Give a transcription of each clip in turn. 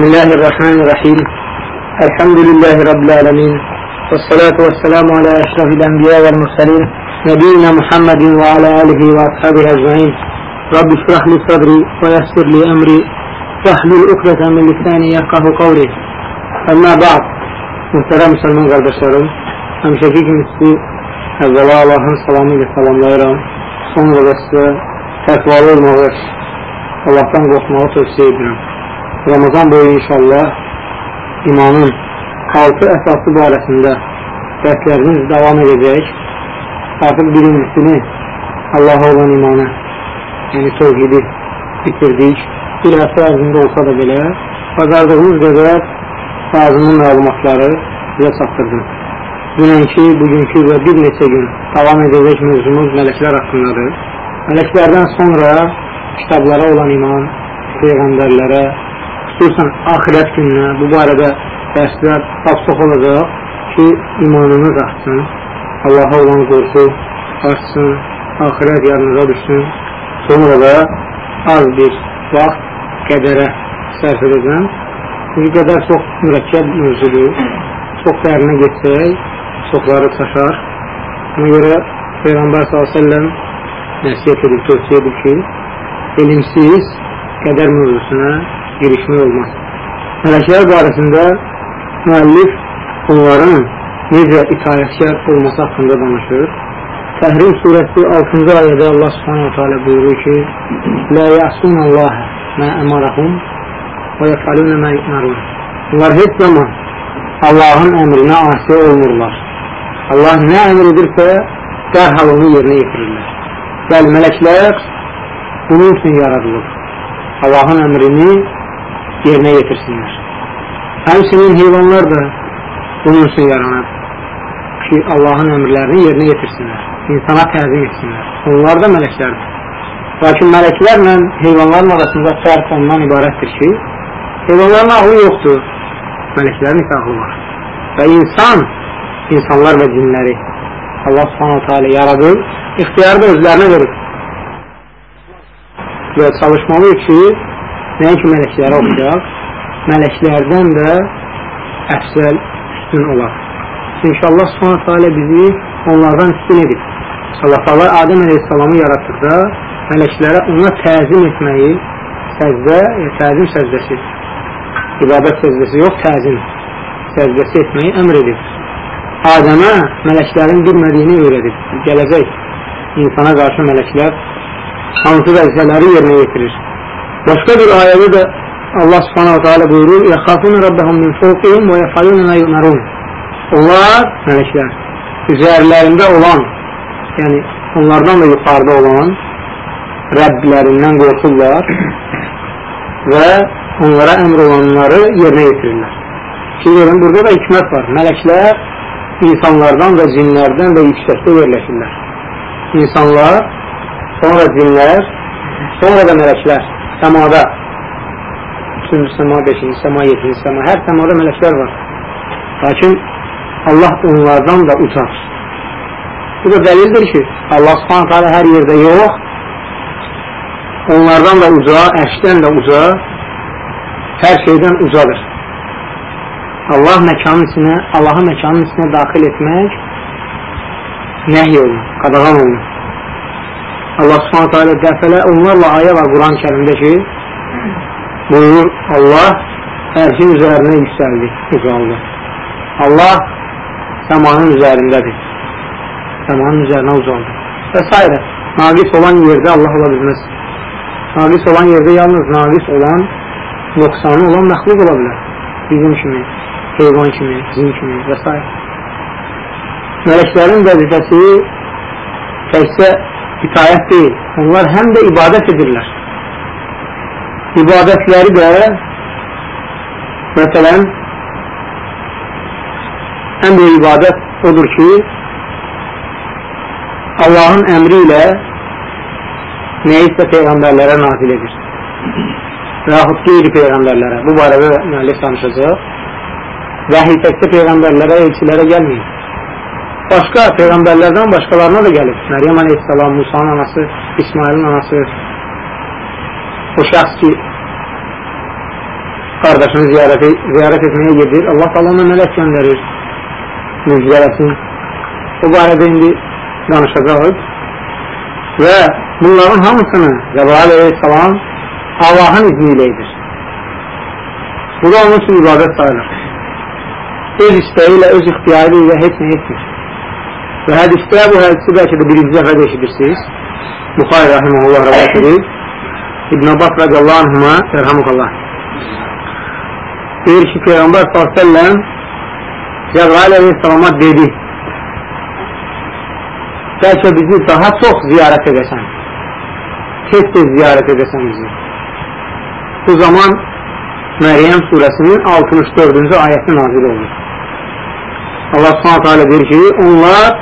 بسم الله الرحمن الرحيم الحمد لله رب العالمين والصلاة والسلام على أشرف الأنبياء والمرسلين نبينا محمد وعلى آله وأصحابه أجمعين رب اشرح لي صدري ويسر لي أمري واحلل عقدة من لساني يفقه قولي أما بعد Muhterem Müslüman kardeşlerim, hemşeki kimi sizi evvela Allah'ın selamı ile selamlayıram. Sonra da size tekvalı olmağı, Allah'tan korkmağı tövsiye edirəm. Ramazan boyu inşallah imanın altı əsası barəsində dərslərimiz davam edəcək. Artıq birincisini Allah'a olan imanı, yəni tövhidi bitirdik. Bir həftə ərzində olsa da belə, bacardığımız qədər lazımlı məlumatları sizə çatdırdım. Dünənki, bugünkü və bir neçə gün davam edəcək mövzumuz mələklər haqqındadır. Mələklərdən sonra kitablara olan iman, peyğəmbərlərə, xüsusən axirət gününə bu barədə dərslər çox olacaq ki, imanınız artsın, Allaha olan qorxu artsın, axirət yanınıza düşsün. Sonra da az bir vaxt qədərə sərf edəcəm. Bu qədər çox mürəkkəb mövzudur. Çox dərinə getsək, çoxları çaşar. Ona görə Peyğəmbər s.ə.v nəsiyyət edib, tövsiyə edib ki, elimsiz qədər mövzusuna girişmək olmaz. Mələklər barəsində müəllif onların necə itayətkar olması haqqında danışır. Təhrim surəsi 6-cı ayədə Allah subhanahu teala buyurur ki, Lə yəsun Allah mə əmarəhum və yəfəlunə mə yu'marun. Bunlar heç zaman Allahın əmrinə asi olmurlar. Allah nə əmr edirsə, dərhal onu yerinə yetirirlər. Bəli, mələklər bunun üçün yaradılır. Allahın əmrini yerinə yetirsinlər. Həmsinin heyvanlar da bunun üçün yaranır ki, Allahın əmrlərini yerinə yetirsinlər, insana təzim etsinlər. Onlar da mələklərdir. Lakin mələklərlə heyvanların arasında fərq ondan ibarətdir ki, heyvanların ağlı yoxdur, mələklərin isə ağlı var. Və insan, insanlar və cinləri Allah subhanahu teala yaradır, ixtiyarı da özlərinə verir. Və çalışmalıyıq ki, nəinki mələklərə oxuyaq, mələklərdən də əfsəl üstün olar. Çünki Allah subhanahu teala bizi onlardan üstün edib. Allah teala Adəm əleyhissalamı yaratdıqda mələklərə ona təzim etməyi səzdə, yəni təzim səzdəsi ibadət səzdəsi yox, təzim səzdəsi etməyi əmr edib. Adəmə mələklərin bilmədiyini öyrədib. Gələcək insana qarşı mələklər hansı vəzifələri yerinə yetirir. Başqa bir ayədə də Allah subhanahu ta'ala buyurur يَخَافُونَ رَبَّهُمْ مِنْ فَوْقِهِمْ وَيَفَعَلُونَ مَا يُؤْمَرُونَ Onlar, mələklər, üzərlərində olan, yəni onlardan da yuxarıda olan Rəbbilərindən qorxurlar və onlara əmr olanları yerinə yetirirlər. Ki, görün, burada da hikmət var. Mələklər insanlardan və cinlərdən və yüksəkdə yerləşirlər. İnsanlar, sonra cinlər, sonra da mələklər Səmada 3-cü səma, 5-ci səma, 7-ci səma, hər səmada mələklər var. Lakin Allah onlardan da ucar. Bu da dəlildir ki, Allah subhanət hələ hər yerdə yox, onlardan da uca, əşdən də uca, hər şeydən ucadır. Allah məkanın içinə, Allahı məkanın içinə daxil etmək nəhy olunur, qadağan olunur. Allah subhanətə alə dəfələ onlarla ayə var Quran-ı kərimdə ki, buyurur Allah ərşin üzərinə yüksəldi, ucaldı. Allah səmanın üzərindədir. Səmanın üzərinə ucaldı. Və s. Naqis olan yerdə Allah ola bilməz. Naqis olan yerdə yalnız naqis olan nöqsanı olan məxluq ola bilər. Bizim kimi, heyvan kimi, cin kimi və s. Mələklərin vəzifəsi təkcə itayət deyil. Onlar həm də ibadət edirlər. İbadətləri də məsələn ən böyük ibadət odur ki Allahın əmri ilə nəyisə peyğəmbərlərə nazil edir və yaxud qeyri peyğəmbərlərə. Bu barədə müəllif danışacaq. Vəhiy təkcə peyğəmbərlərə, elçilərə gəlməyir. Başqa peyğəmbərlərdən başqalarına da gəlib. Məryəm aleyhissalam, Musanın anası, İsmailin anası, o şəxs ki, qardaşını ziyarət, ziyarət etməyə gedir. Allah Allah ona mələk göndərir. Müjdələsin. O barədə indi danışacağız. Və bunların hamısını Cəbrail aleyhissalam Allahın izni ilə edir. Bu da onun üçün ibadət sayılır. Öz istəyi ilə, öz ixtiyarı ilə heç nə etmir. Və hədisdə bu hədisi bəlkə də birinci dəfə də eşidirsiniz. Buxay Rahimullah rəvət edir. İbn Abbas radiyallahu anhuma, rəhəmukallah. Deyir ki, Peyğəmbər s.ə.v Cəbrail aleyhissalama dedi bəlkə bizi daha çox ziyarət edəsən tez-tez ziyarət edəsən bizi bu zaman Məryəm surəsinin 64-cü ayəti nazil olur Allah subhanətə alə deyir ki onlar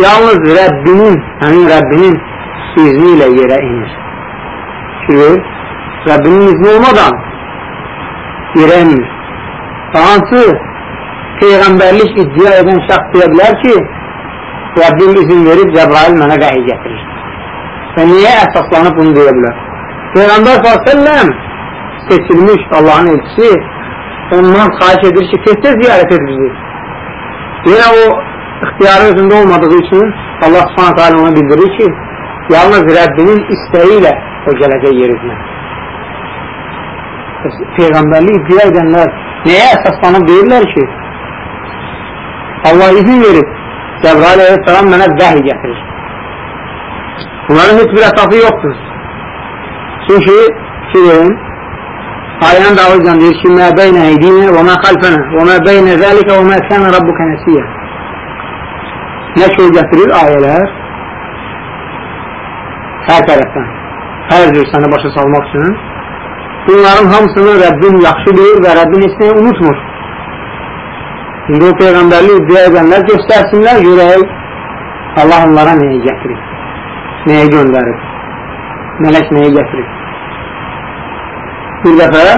yalnız Rəbbinin həmin Rəbbinin izni ilə yerə inir ki Rəbbinin izni olmadan yerə inir hansı Peyğəmbərlik iddia edən şəxs deyə bilər ki, Rəbbim izin verib Cəbrail mənə vəhiy gətirir. Və niyə əsaslanıb bunu deyə bilər? Peyğəmbər s.ə.v seçilmiş Allahın elçisi ondan xahiş edir ki, tez-tez ziyarət edir bizi. Yenə o ixtiyarı özündə olmadığı üçün Allah s.ə.v ona bildirir ki, yalnız Rəbbinin istəyi ilə o gələcək yerinə. Peyğəmbərlik iddia edənlər nəyə əsaslanıb deyirlər ki, Allah izin verib, Cəbrail aleyhissalam mənə vəhiy gətirir. Bunların heç bir əsası yoxdur. Çünki fikrin ayənin davulcan deyir ki, mə beynə eydinə və mə xalfənə və mə beynə zəlikə və mə kənə rabbuka nəsiyə. Nə şey gətirir ayələr? Hər tərəfdən. Hər cür səni başa salmaq üçün bunların hamısını Rəbbin yaxşı bilir və Rəbbin heç nəyi unutmur. İndi o Peyğəmbərli iddia edənlər göstərsinlər, görək Allah onlara nəyə gətirib, nəyə göndərib, mələk nəyə gətirib. Bir dəfə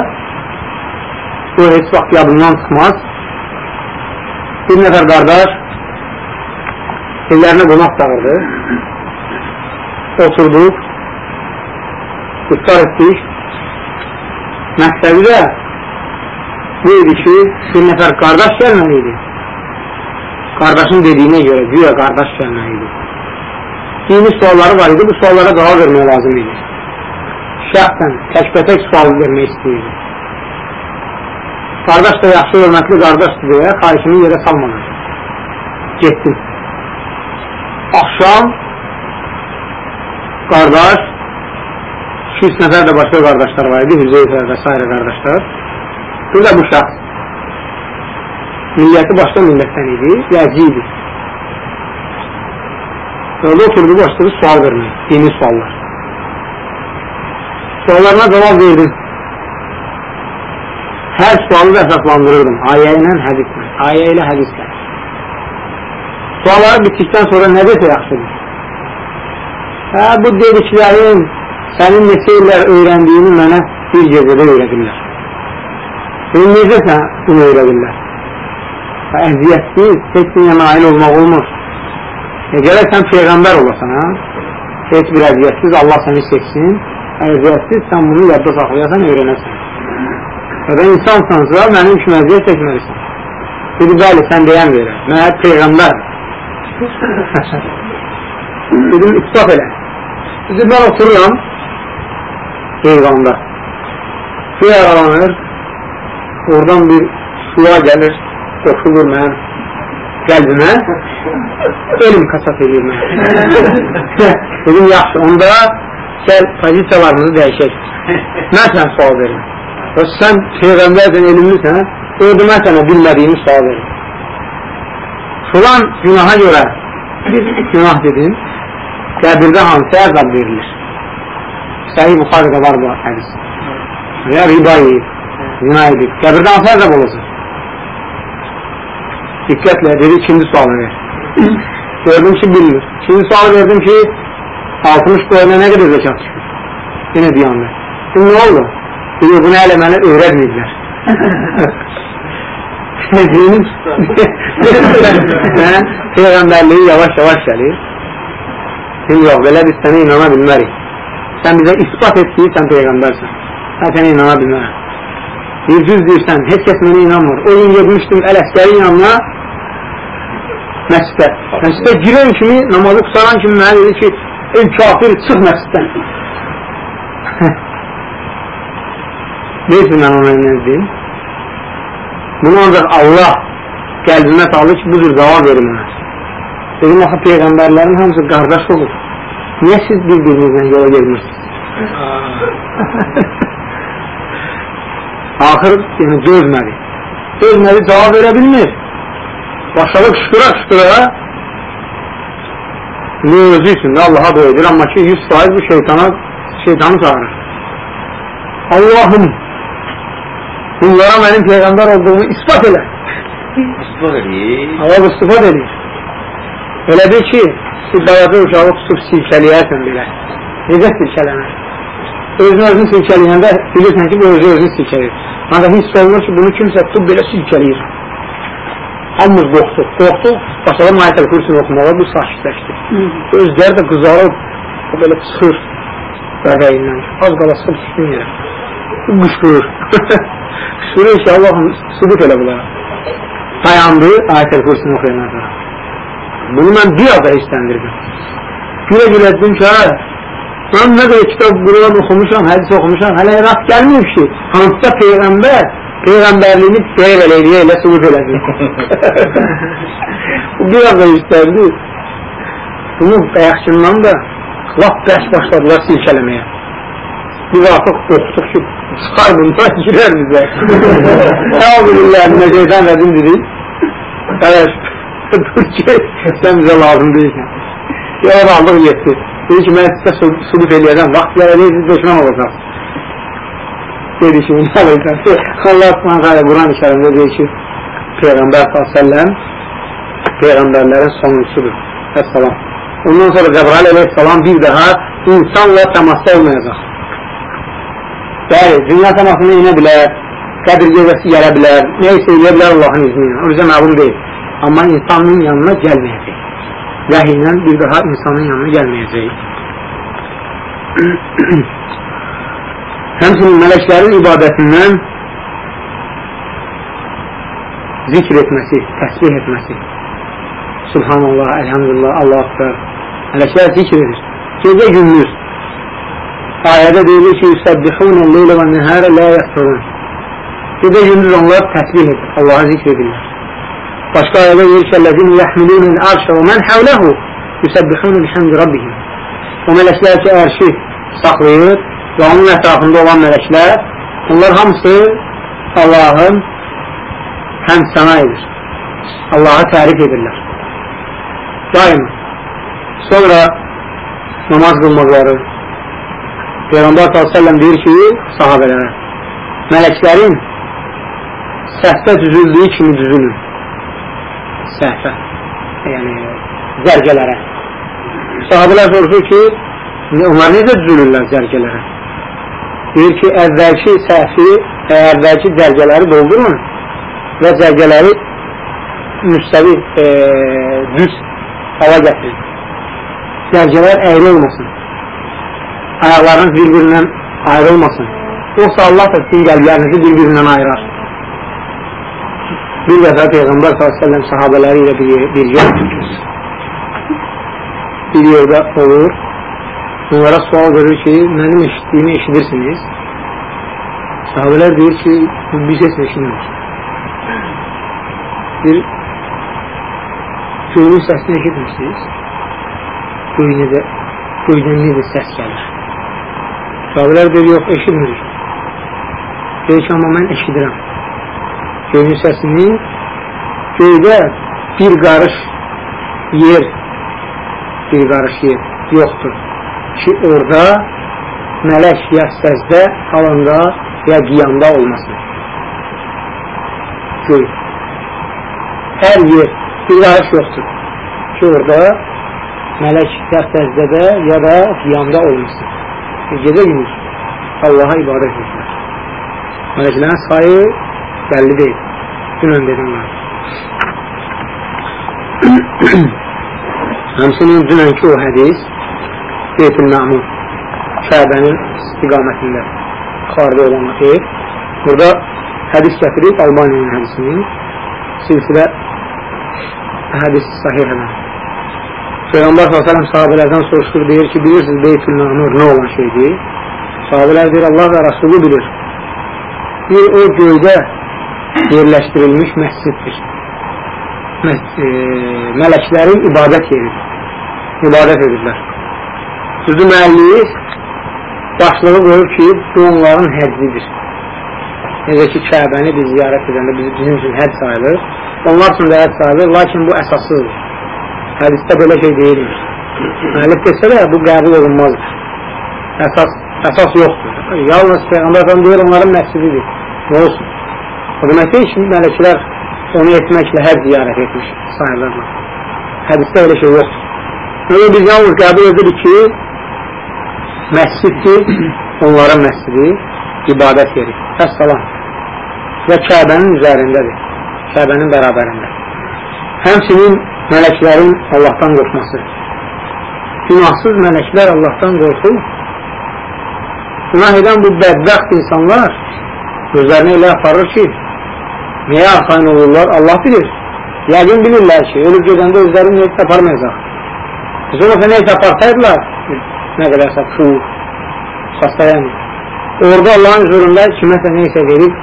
o heç vaxt yadından çıxmaz. Bir nəfər qardaş evlərinə qonaq çağırdı. Oturduq, iftar etdik. Məqsədi də bu idi ki, bir nəfər qardaş gəlməli idi. Qardaşın dediyinə görə, güya qardaş gəlməli idi. Dini sualları var idi, bu suallara cavab vermək lazım idi. Şəxsən, təkbətək sual vermək istəyirdi. Qardaş da yaxşı hörmətli qardaşdır deyə xahişini yerə salmadı. Getdim. Axşam qardaş 200 nəfər də başqa qardaşlar var idi, Hüzeyfə və s. qardaşlar. Bu da bu şəxs. Milliyyəti başqa millətdən idi, yəci idi. Orada oturdu, başladı sual vermək, dini suallar. Suallarına cavab verdim. Hər sualı da əsaslandırırdım, ayə ilə, hədislə, ayə ilə, hədislə. Sualları bitdikdən sonra nə desə yaxşıdır? Hə, bu dediklərin sənin neçə illər öyrəndiyini mənə bir gecədə öyrədirlər. Sən necə sən bunu öyrədirlər? Əziyyətsiz, heç niyə nail olmaq olmur. E, gələk sən Peyğəmbər olasan, ha? Heç bir əziyyətsiz, Allah səni seçsin. Əziyyətsiz, sən bunu yadda saxlayasan, öyrənəsən. Ya da insansansa, mənim üçün əziyyət çəkməlisən. Dedi, bəli, sən deyən verə. Məhət Peyğəmbər. Dedim, ispat elə. Dedi, mən otururam, heyvanda. Su yaralanır, oradan bir suya gəlir, qoşulur mənim qəlbimə, elm kasat edir mənə. Dedim, yaxşı, onda gəl pozisiyalarımızı dəyişək. Mən sənə sual verim. Sən Peyğəmbərdən elmlisən, mən sənə bilmədiyimi sual verim. Filan günaha görə bir günah dedim, qəbirdə hansı əzab verilir? Səhih Buxarıda var bu hədis. Və riba yiyib, günah edib. Qəbirdə hansı əzab olacaq? Diqqətlə dedi, ikinci sualı ver. Gördüm ki, bilmir. İkinci sualı verdim ki, 60 qoyuna nə qədər zəkat düşür? Yenə diyanlı. Şimdi nə oldu? Dedi, bunu hələ mənə öyrətməyiblər. Dediğiniz Peyğəmbərliyi yavaş-yavaş gəlir. Şimdi yox, belə biz sənə inana bilmərik. Sən bizə ispat et ki, sən Peyğəmbərsən. Sən sənə inana bilmərəm. Bir düz deyirsən, heç kəs mənə inanmır. O gün gedmişdim Ələskərin yanına məscidə. Məscidə girən kimi, namazı qusaran kimi mənə dedi ki, ey kafir, çıx məsciddən. Neyse mən ona nə deyim? Bunu ancaq Allah qəlbimə salır ki, bu cür cavab verim ona. Dedim, axı Peyğəmbərlərin hamısı qardaş olur. Niyə siz bir-birinizlə yola gelmirsiniz? Axır yəni, dözmədi. Dözmədi, cavab verə bilmir. Başladı qışqıra qışqıra ne özü üçün də Allaha edir, amma ki 100 faiz bu şeytana, şeytanı çağırır. Allahım bunlara mənim Peyğəmbər olduğumu ispat elə. İspat edir. Allah istifad edir. Elə bir ki, siz balaca uşağı tutub silkələyərsən belə. Necə silkələnər? Özünü özünü silkələyəndə bilirsən ki, bu özü özünü silkələyir. Ancaq hiss olunur ki, bunu kimsə tutub belə silkələyir. Hamımız qorxduq, qorxduq, başladı Mayətəl Kürsünü oxumağa, bu sakitləşdi. Özləri də qızarıb, o belə çıxır rəqəyindən. Az qala sıxıb düşdün yerə. Qışqırır. Ki, Allahım, sübut elə bunlara. Dayandı, Ayətəl Kürsünü oxuyandan sonra. Bunu mən bir az da istəndirdim. Gülə gülə dedim ki, mən nə qədər kitab Quran oxumuşam, hədis oxumuşam, hələ rast gəlməyib ki, hansısa Peyğəmbər Peyğəmbərliyini belə belə eləyə elə sübut elədi. Bir az da istəndi. Bunu bəyəxçindən də lap bəş başladılar silkələməyə. Biz artıq qorxduq ki, çıxar bundan girər bizə. Əvvəlillah, nə şeytan rədim dedik. Qarəş, dur ki, sən bizə lazım deyilsən. Yola aldıq yetdi. Dedi ki, mən sizə subut eləyəcəm, vaxt gələcək, siz düşmən olacaq. Dedi ki, bunu alırsan. Allah s.ə.v. Quran-ı kərimdə deyir ki, Peyğəmbər s.ə.v Peyğəmbərlərin sonuncusudur. Əssalam. Ondan sonra Cəbrail əleyhissalam bir daha insanla təmasda olmayacaq. Bəli, dünya təmasına inə bilər, qədir gecəsi gələ bilər, nə isə eləyə bilər Allahın izni ilə. O bizə məlum deyil. Amma insanın yanına gəlməyəcək. Vəhiylə bir daha insanın yanına gəlməyəcək. Həmçinin mələklərin ibadətindən zikr etməsi, təsbih etməsi. Subhanallah, elhamdülillah, Allah akbar. Mələklər zikr edir. Gecə gündüz. Ayədə deyilir ki, Yüsəbbihunə leylə və nəhərə lə yəsturun. Gecə gündüz onlar təsbih edir, Allah'a zikr edirlər. Başqa ayədə deyir ki, Əllədin yəhmilunun arşə və mən həvləhu Yüsəbbihunə bihəmdi Rabbihim. O mələklər ki, ərşi saxlayır və onun ətrafında olan mələklər, onlar hamısı Allahın həm sana edir. Allah'a tərif edirlər. Daima. Sonra namaz qılmaqları. Peyğəmbər s.ə.v deyir ki, sahabələrə, mələklərin səhvə düzüldüyü kimi düzülün. Səhvə. Yəni, zərgələrə. Sahabələr soruşur ki, onlar necə düzülürlər zərgələrə? Deyir ki, əvvəlki səhvi, əvvəlki zərgələri doldurun və zərgələri müstəvi, e, düz hava gətirin. Zərgələr əyri olmasın. Ayaqlarınız bir-birindən ayrılmasın. Yoxsa Allah da sizin qəlblərinizi bir-birindən ayırar. Bir dəfə Peyğəmbər s.ə.v sahabələri ilə bir, bir yer bir yerdə olur. Onlara sual verir ki, mənim eşitdiyimi eşidirsiniz. Sahabələr deyir ki, biz heç eşitmiyoruz. Bir göyün səsini eşitmişsiniz. Göyünə də, göydən necə səs gəlir. Sahabələr deyir, yox, eşitmirik. Deyir ki, amma mən eşidirəm. Göyün səsini göydə bir qarış yer bir qarış yer yoxdur ki, orada mələk ya səzdə, halında ya qiyamda olmasın. Göy. Hər yer bir qarış yoxdur ki, orada mələk ya səzdədə ya da qiyamda olmasın. Gecə gündüz Allaha ibadət edirlər. Mələklərin sayı bəlli deyil. Dünən dedim mən. Həmsinin dünənki o hədis Beytül Məmur Kəbənin istiqamətində xaridə olan ev. Burada hədis gətirib Albaniyanın hədisini silsilə hədis sahih həmən. Peyğəmbər s.ə.v sahabələrdən soruşdur, deyir ki, bilirsiniz Beytül Namur nə olan şeydir? Sahabələr deyir, Allah və Rasulü bilir. Bir o göydə yerləşdirilmiş məsciddir. Mə e, mələklərin ibadət yeridir. İbadət edirlər. Düzdür müəllif başlığı qoyub ki, bu onların həccidir. Necə ki, Kəbəni biz ziyarət edəndə bizim üçün həd sayılır. Onlar üçün də həd sayılır, lakin bu əsaslıdır. Hədisdə belə şey deyilmiş. Müəllif desə də bu qəbul olunmazdır. Əsas, əsas yoxdur. Yalnız Peyğəmbər efendim deyir, onların məscididir. Ne olsun? O demək deyil ki, mələklər onu etməklə həd ziyarət etmiş sayılırlar. Hədisdə elə şey yoxdur. Öyle biz yalnız qəbul edirik ki, məsciddir, onların məscidi, ibadət yeri. Əssalam. Və Kəbənin üzərindədir. Kəbənin bərabərində. Həmçinin mələklərin Allahdan qorxması. Günahsız mələklər Allahdan qorxur. Günah edən bu bədbəxt insanlar özlərini elə aparır ki, niyə arxain olurlar? Allah bilir. Yəqin bilirlər ki, ölüb gedəndə özlərini neysə aparmayacaq. Sonra neysə aparsaydılar, nə qədərsə pul, xəstələn, orada Allahın huzurunda kiməsə neysə verib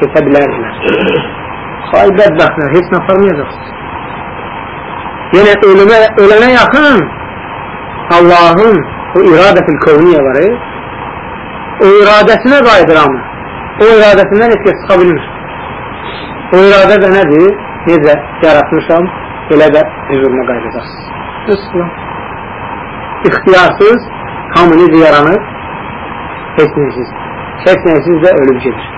keçə bilərdilər. Xay bədbəxtlər, heç nə aparmayacaqsınız. Yenə ölümə, ölənə yaxın Allahın o iradətil kövniyə var, e? o iradəsinə qaydıram. O iradəsindən heç kəs çıxa bilmir. O iradə də nədir? Necə yaratmışam, elə də huzuruna qaydacaqsınız. İslam. İxtiyarsız hamı necə yaranır? Heç nəysiz. Heç nəysiz də ölüb gedir.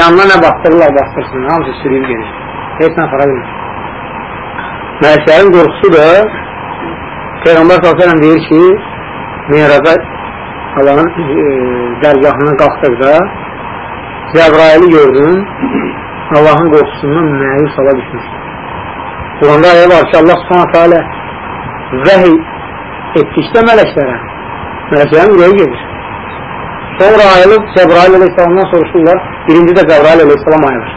Yanına nə bastırırlar, bastırsın. Hamısı sürüyüb gedir. Heç nə apara bilmir. Mələklərin qorxusu da Peyğəmbər s.ə.v deyir ki, Meyraza Allahın e, dərgahına qalxdıqda Cəbraili gördüm, Allahın qorxusundan məyus ala düşmüşdür. Quranda ayə var ki, Allah s.ə.v vəhiy etdikdə mələklərə, mələklərin ürəyi gedir. Sonra ayılıb Cəbrail aleyhissalamdan soruşurlar, birinci də Cəbrail aleyhissalam ayılır.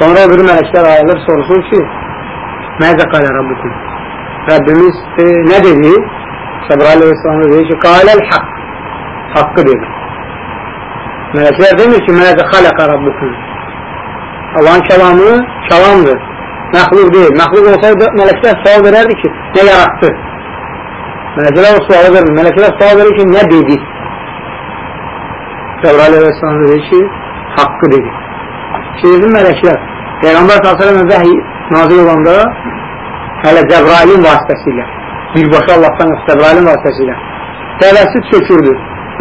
Sonra öbürü mələklər ayılır, soruşur ki, Məzə qalə Rabbukum. Rəbbimiz e, nə dedi? Cəbrail aleyhissalam dedi ki, qaləl haqq. Haqqı dedi. Mələklər demir ki, Məzə xaləqə Rabbukum. Allahın kəlamı kəlamdır. Məxluq deyil. Məxluq olsaydı mələklər sual verərdi ki, nə yaratdı? Mələklər o sualı vermir. Mələklər sual verir ki, nə dedi? Cəbrail Aleyhisselam dedi ki, haqqı dedi. Şeyizin mələklər, Peyğəmbər s.ə.v vəhiy nazil olanda hələ Cəbrailin vasitəsilə, birbaşa Allahdan Cəbrailin vasitəsilə təvəssüd çökürdü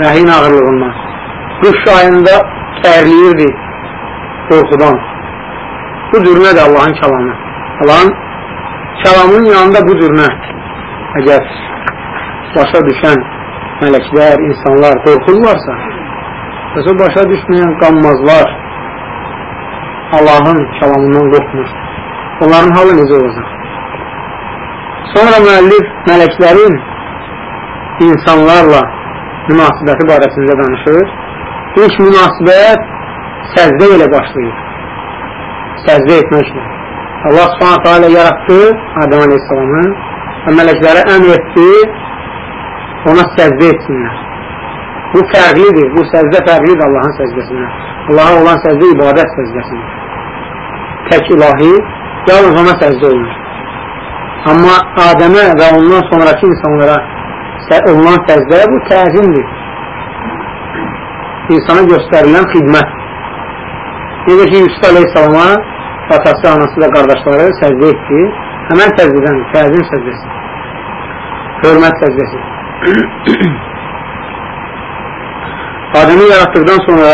vəhiyin ağırlığından. Qış ayında tərliyirdi qorxudan. Bu cürmədir Allahın kəlamı. Allahın kəlamının yanında bu cürmə əgər başa düşən mələklər, insanlar qorxurlarsa, Yoxsa başa düşməyən qanmazlar Allahın kəlamından qorxmur. Onların halı necə olacaq? Sonra müəllif mələklərin insanlarla münasibəti barəsində danışır. İlk münasibət səzdə ilə başlayır. Səzdə etməklə. Allah subhanətə alə yaratdı Adəm aleyhissalamı və mələklərə əmr etdi ona səzdə etsinlər. Bu fərqlidir, bu səzdə fərqlidir Allahın səzdəsindən. Allaha olan səzdə ibadət səzdəsidir. Tək ilahi, yalnız ona səzdə olunur. Amma Adəmə və ondan sonraki insanlara olunan səzdə bu təzimdir. İnsana göstərilən xidmət. Necə ki, Yusuf Aleyhisselama atası, anası və qardaşları səzdə etdi. Həmən səzdədən, təzim səzdəsi. Hörmət səzdəsi. Adəmi yaratdıqdan sonra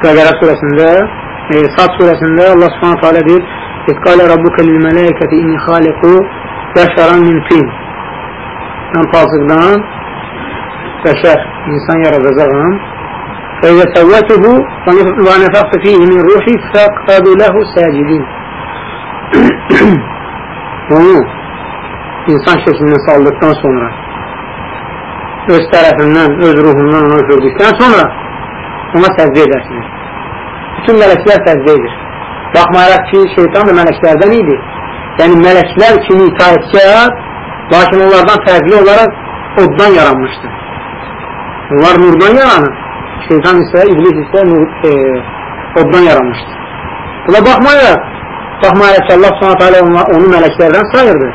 Qəqərə surəsində e, Sad surəsində Allah subhanət hələ deyir, İqqalə Rabbukə lil-mələkəti inni xaliqu bəşəran min fil. Mən palçıqdan bəşər, insan yaradacağım. Fəizə səvvətuhu və nəfəqtü fihi min ruhi fəqtədu ləhu səcidin. Onu insan şəklindən saldıqdan sonra öz tərəfindən, öz ruhundan onu gördükdən sonra ona səcdə edərsiniz. Bütün mələklər səcdə edir. Baxmayaraq ki, şeytan da mələklərdən idi. Yəni, mələklər kimi itaətkar, lakin onlardan fərqli olaraq oddan yaranmışdır. Onlar nurdan yaranır. Şeytan isə, iblis isə nur, e, oddan yaranmışdır. Buna baxmayaraq, baxmayaraq ki, Allah s.ə.v onu mələklərdən sayırdı,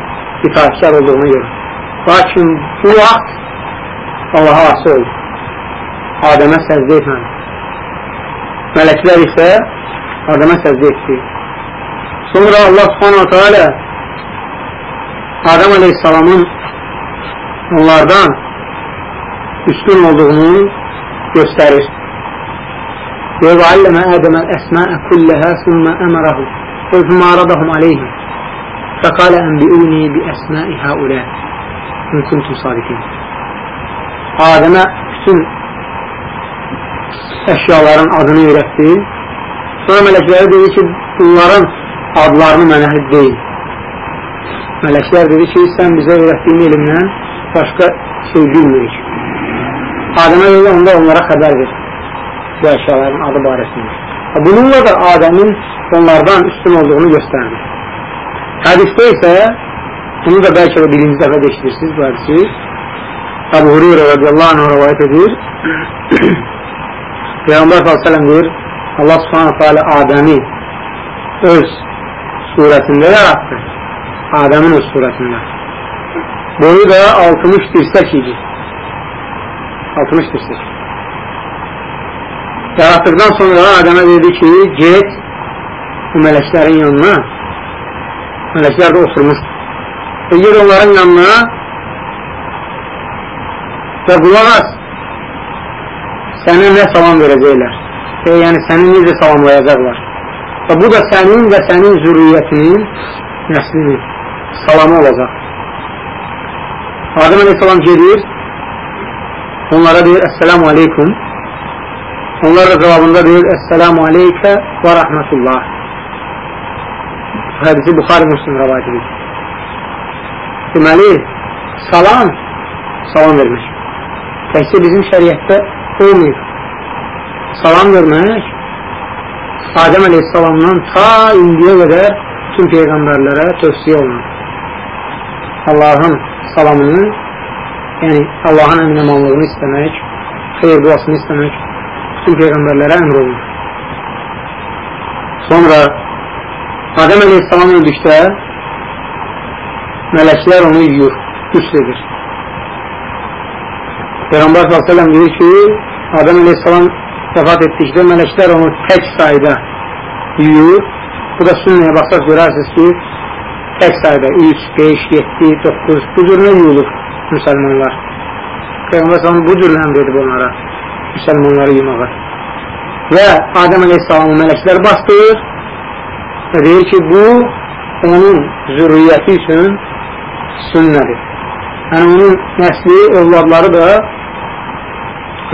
itaətkar olduğuna görə. Lakin bu vaxt Allaha asi oldu. Adəmə səzdə etmədi. Mələklər isə Adəmə səzdə etdi. Sonra Allah subhanahu teala Adəm aleyhissalamın onlardan üstün olduğunu göstərir. Deyir, وَعَلَّمَ آدَمَ الْأَسْمَاءَ كُلَّهَا ثُمَّ أَمَرَهُ ثُمَّ عَرَضَهُمْ عَلَيْهِمْ فَقَالَ أَنْبِئُونِي بِأَسْمَاءِ هَؤُلَاءِ إِنْ كُنْتُمْ صَادِقِينَ Adəmə bütün əşyaların adını öyrətdi. Sonra mələkləri dedi ki, bunların adlarını mənə deyin. Mələklər dedi ki, sən bizə öyrətdiyin elimdən başqa şey bilmirik. Adəmə dedi, onda onlara xəbər ver bu əşyaların adı barəsində. Bununla da Adəmin onlardan üstün olduğunu göstərdi. Hədisdə isə, bunu da bəlkə də birinci dəfə deşirirsiniz bu hədisi, Əbu Hureyra radiyallahu anh rəvayət edir. Peyğəmbər s.ə.v deyir, Allah subhanətə alə Adəmi öz surətində yarattı. Adəmin öz surətində. Boyu da 60 dirsək idi. 60 dirsək. Yaratdıqdan sonra Adəmə dedi ki, get bu mələklərin yanına. Mələklər də oturmuşdur. E, gir onların yanına və qulaq as sənə nə salam verəcəklər. E, yəni səni necə salamlayacaqlar? Və bu da sənin və sənin zürriyyətinin nəslinin salamı olacaq. Adəm Aleyhisselam gedir onlara deyir Esselamu Aleykum. Onlar da cavabında deyir Esselamu Aleykə və Rahmetullah hədisi Buxari Müslüm rəvayət edir. Deməli salam salam vermək. Təkcə bizim şəriətdə olmayıb. Salam vermək Adəm əleyhissalamdan ta indiyə qədər bütün peyğəmbərlərə tövsiyə olunur. Allahın salamını, yəni Allahın əminəmanlığını istəmək, xeyr duasını istəmək bütün peyğəmbərlərə əmr olunur. Sonra Adəm əleyhissalam öldükdə mələklər onu yuyur, edir. Peyğəmbər s.ə.v deyir ki, Adəm ə.səlam vəfat etdikdə mələklər onu tək sayda yuyur. Bu da sünnəyə baxsaq görərsiniz ki, tək sayda 3, 5, 7, 9 bu cürünə yuyulur müsəlmanlar. Peyğəmbər s.ə.v bu cürünə əmr edib onlara müsəlmanları yumağa. Və Adəm ə.səlamı mələklər bastırır və deyir ki, bu onun zürriyyəti üçün sünnədir. Yəni onun nəsli, övladları da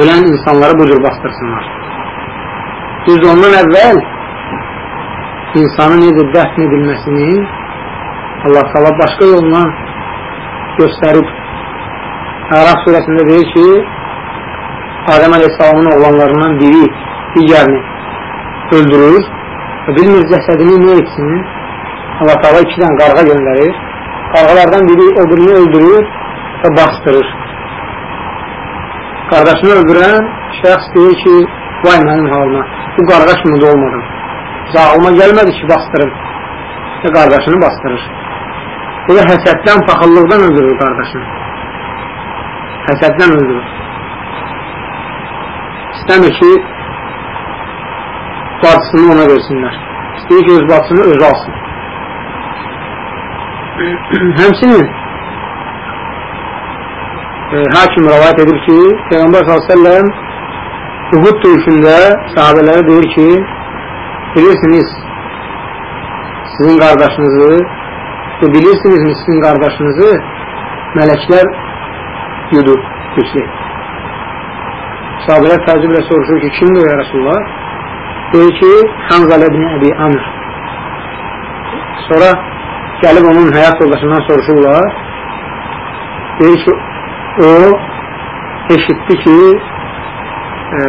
ölən insanları bu cür bastırsınlar. Düz ondan əvvəl insanın necə dəfn edilməsini Allah sala başqa yolla göstərib. Əraq surəsində deyir ki, Adəm Aleyhisselamın oğlanlarından biri digərini öldürür və bilmir cəsədini nə etsin. Allah Taala iki dənə qarğa göndərir. Qarğalardan biri o birini öldürür və bastırır qardaşını öldürən şəxs deyir ki, vay mənim halına, bu qardaş də olmadım. Zağılıma gəlmədi ki, bastırım. Və qardaşını bastırır. Bu da həsəddən, paxıllıqdan öldürür qardaşını. Həsəddən öldürür. İstəmir ki, bacısını ona versinlər. İstəyir ki, öz bacısını özü alsın. Həmsinin e, hakim rəvayət edir ki, Peyğəmbər s.ə.v Uhud döyüşündə sahabələri deyir ki, bilirsiniz sizin qardaşınızı və bilirsinizmi sizin qardaşınızı mələklər yudur, güclü. Sahabələr təəccüblə soruşur ki, kimdir ya Rasulullah? Deyir ki, Hanzal ibn Əbi Amr. Sonra gəlib onun həyat yoldaşından soruşurlar. Deyir ki, o eşitdi ki e,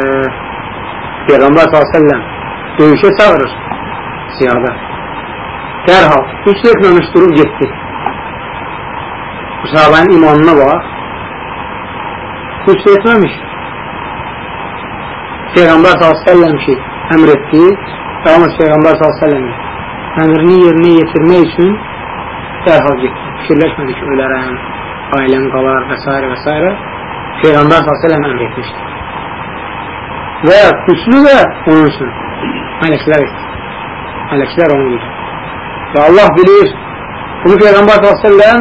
Peyğəmbər s.ə.v döyüşə çağırır siyada. Dərhal, üç etməmiş durub getdi. Bu sahabənin imanına bax. Üç etməmiş. Peyğəmbər s.ə.v ki, əmr etdi, yalnız Peyğəmbər s.ə.v əmrini yerinə yetirmək üçün dərhal getdi. Fikirləşmədi ki, ölərəm, ailəm qalar və s. və s. Peyğəmbər s.ə.v əmr etmişdir. Və güclü də onun üçün mələklər etdi. Mələklər onu bilir. Və Allah bilir, bunu Peyğəmbər s.ə.v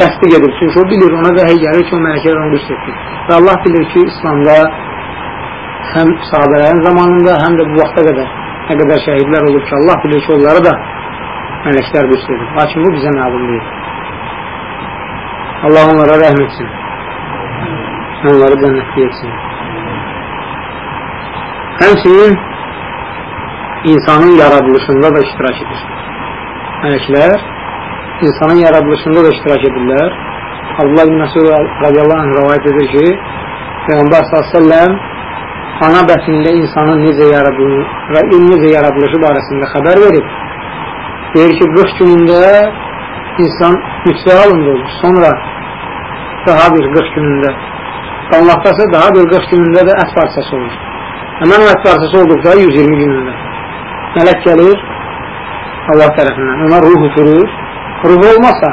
təsdiq edir. Çünki o bilir, ona vəhiy gəlir ki, o mələklər onu qüst etdi. Və Allah bilir ki, İslamda həm sahabələrin zamanında, həm də bu vaxta qədər nə qədər şəhidlər olub ki, Allah bilir ki, onları da mələklər qüst edir. Lakin bu bizə məlum deyil. Allah onlara rəhm etsin. Onları cənnətli etsin. Həmçinin insanın yaradılışında da iştirak edir. Mələklər insanın yaradılışında da iştirak edirlər. Allah ibn Məsud radiyallahu anh rəvayət edir ki, Peyğəmbər s.ə.v ana bətnində insanın necə yaradılır və necə yaradılışı barəsində xəbər verib. Deyir ki, 40 günündə insan halında olur. Sonra daha bir 40 günündə qanlaqdasa daha bir 40 günündə də ət parçası olur. Həmən ət parçası olduqca 120 günündə. Mələk gəlir Allah tərəfindən. Ona ruh üfürür. Ruh olmasa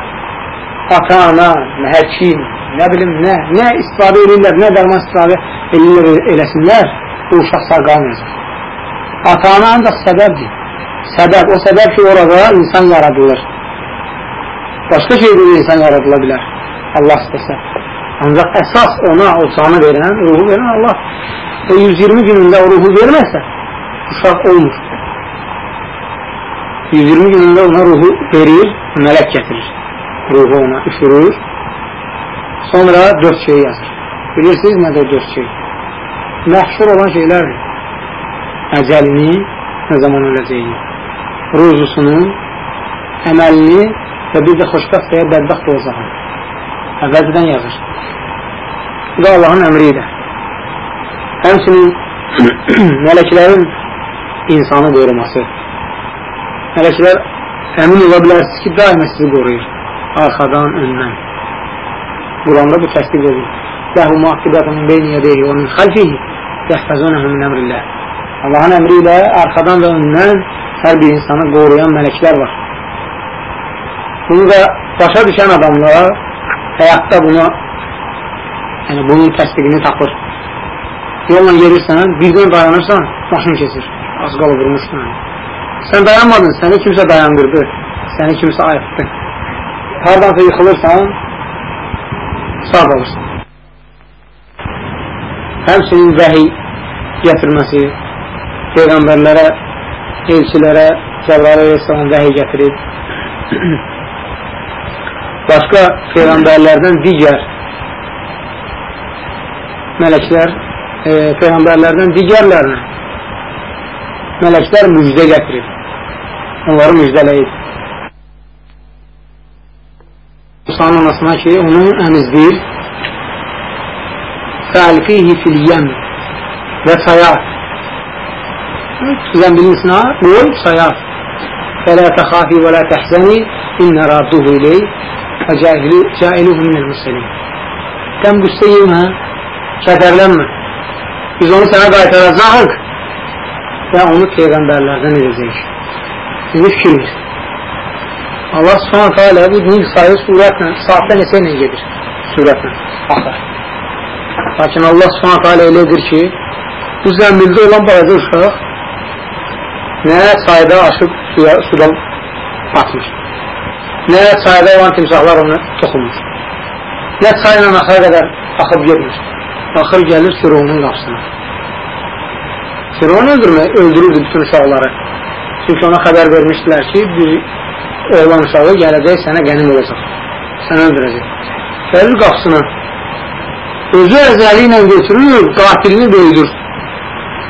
ata, ana, həkim, nə bilim, nə, nə istifadə edirlər, nə dərman istifadə edirlər, eləsinlər, bu uşaq sağ qalmayacaq. Ata-ana ancaq səbəbdir. Səbəb, o səbəb ki, orada insan yaradılır. Başqa şeydə insan yaradıla bilər. Allah istəsə. Ancaq əsas ona o canı verən, ruhu verən Allah. O 120 günündə o ruhu verməsə, uşaq olmur. 120 günündə ona ruhu verir, mələk gətirir. Ruhu ona üfürür, Sonra dörd şey yazır. Bilirsiniz nədir dörd şey? Məhşur olan şeylərdir. Əcəlini, nə zaman öləcəyini, ruzusunu, əməlini və bir də xoşbəxt və ya bədbəxt olacağını. Əvvəldən yazır. Bu da Allahın əmri ilə. Həmçinin mələklərin insanı qoruması. Mələklər əmin ola bilərsiniz ki, daimə sizi qoruyur. Arxadan, öndən. Quranda bu təsdiq olur. Ləhu muaqqibətun min beyni yədeyhi və min xalfihi yəhfəzunəhu min əmrillah. Allahın əmri ilə arxadan və öndən hər bir insanı qoruyan mələklər var. Bunu da başa düşən adamlar həyatda bunu yəni bunun təsdiqini tapır. Yolla gerirsən, birdən dayanırsan, maşın keçir. Az qala vurmuşsun. Sən dayanmadın, səni kimsə dayandırdı, səni kimsə ayıtdı. Hardansa yıxılırsan, sağ qalırsan. Həmçinin vəhiy gətirməsi, Peyğəmbərlərə, elçilərə Cəbrail Aleyhisselam vəhiy gətirib. Başqa Peyğəmbərlərdən digər mələklər, e, Peyğəmbərlərdən digərlərinə mələklər müjdə gətirib. Onları müjdələyib. Musanın anasına ki, onun əmizdir fəlqihi fil yəm və sayar zəmbilin içinə qoy sayar fələ təxafi və lə təhzəni innə radduhu iley və cailuhu minəl müsəlim sən qüssə yemə kədərlənmə biz onu sənə qaytaracaq və onu Peyğəmbərlərdən edəcək indi fikir ver Allah subhanətə alə bu din sayı surətlə, saatdə neçə ilə gedir? Surətlə, axır. Lakin Allah subhanətə alə elədir ki, bu zəmbildə olan balaca uşaq nə sayda aşıb suya, sudan batmış, nə sayda olan timsahlar onu toxunmuş, nə çayla axıra qədər axıb getmiş. Axır gəlir Fironun qapsına. Firon öldürmək, öldürürdü bütün uşaqları. Çünki ona xəbər vermişdilər ki, bir oğlan uşağı gələcək sənə qənim olacaq. Səni öldürəcək. Gəlir qapısına. Özü əzəli ilə götürür, qatilini böyüdür.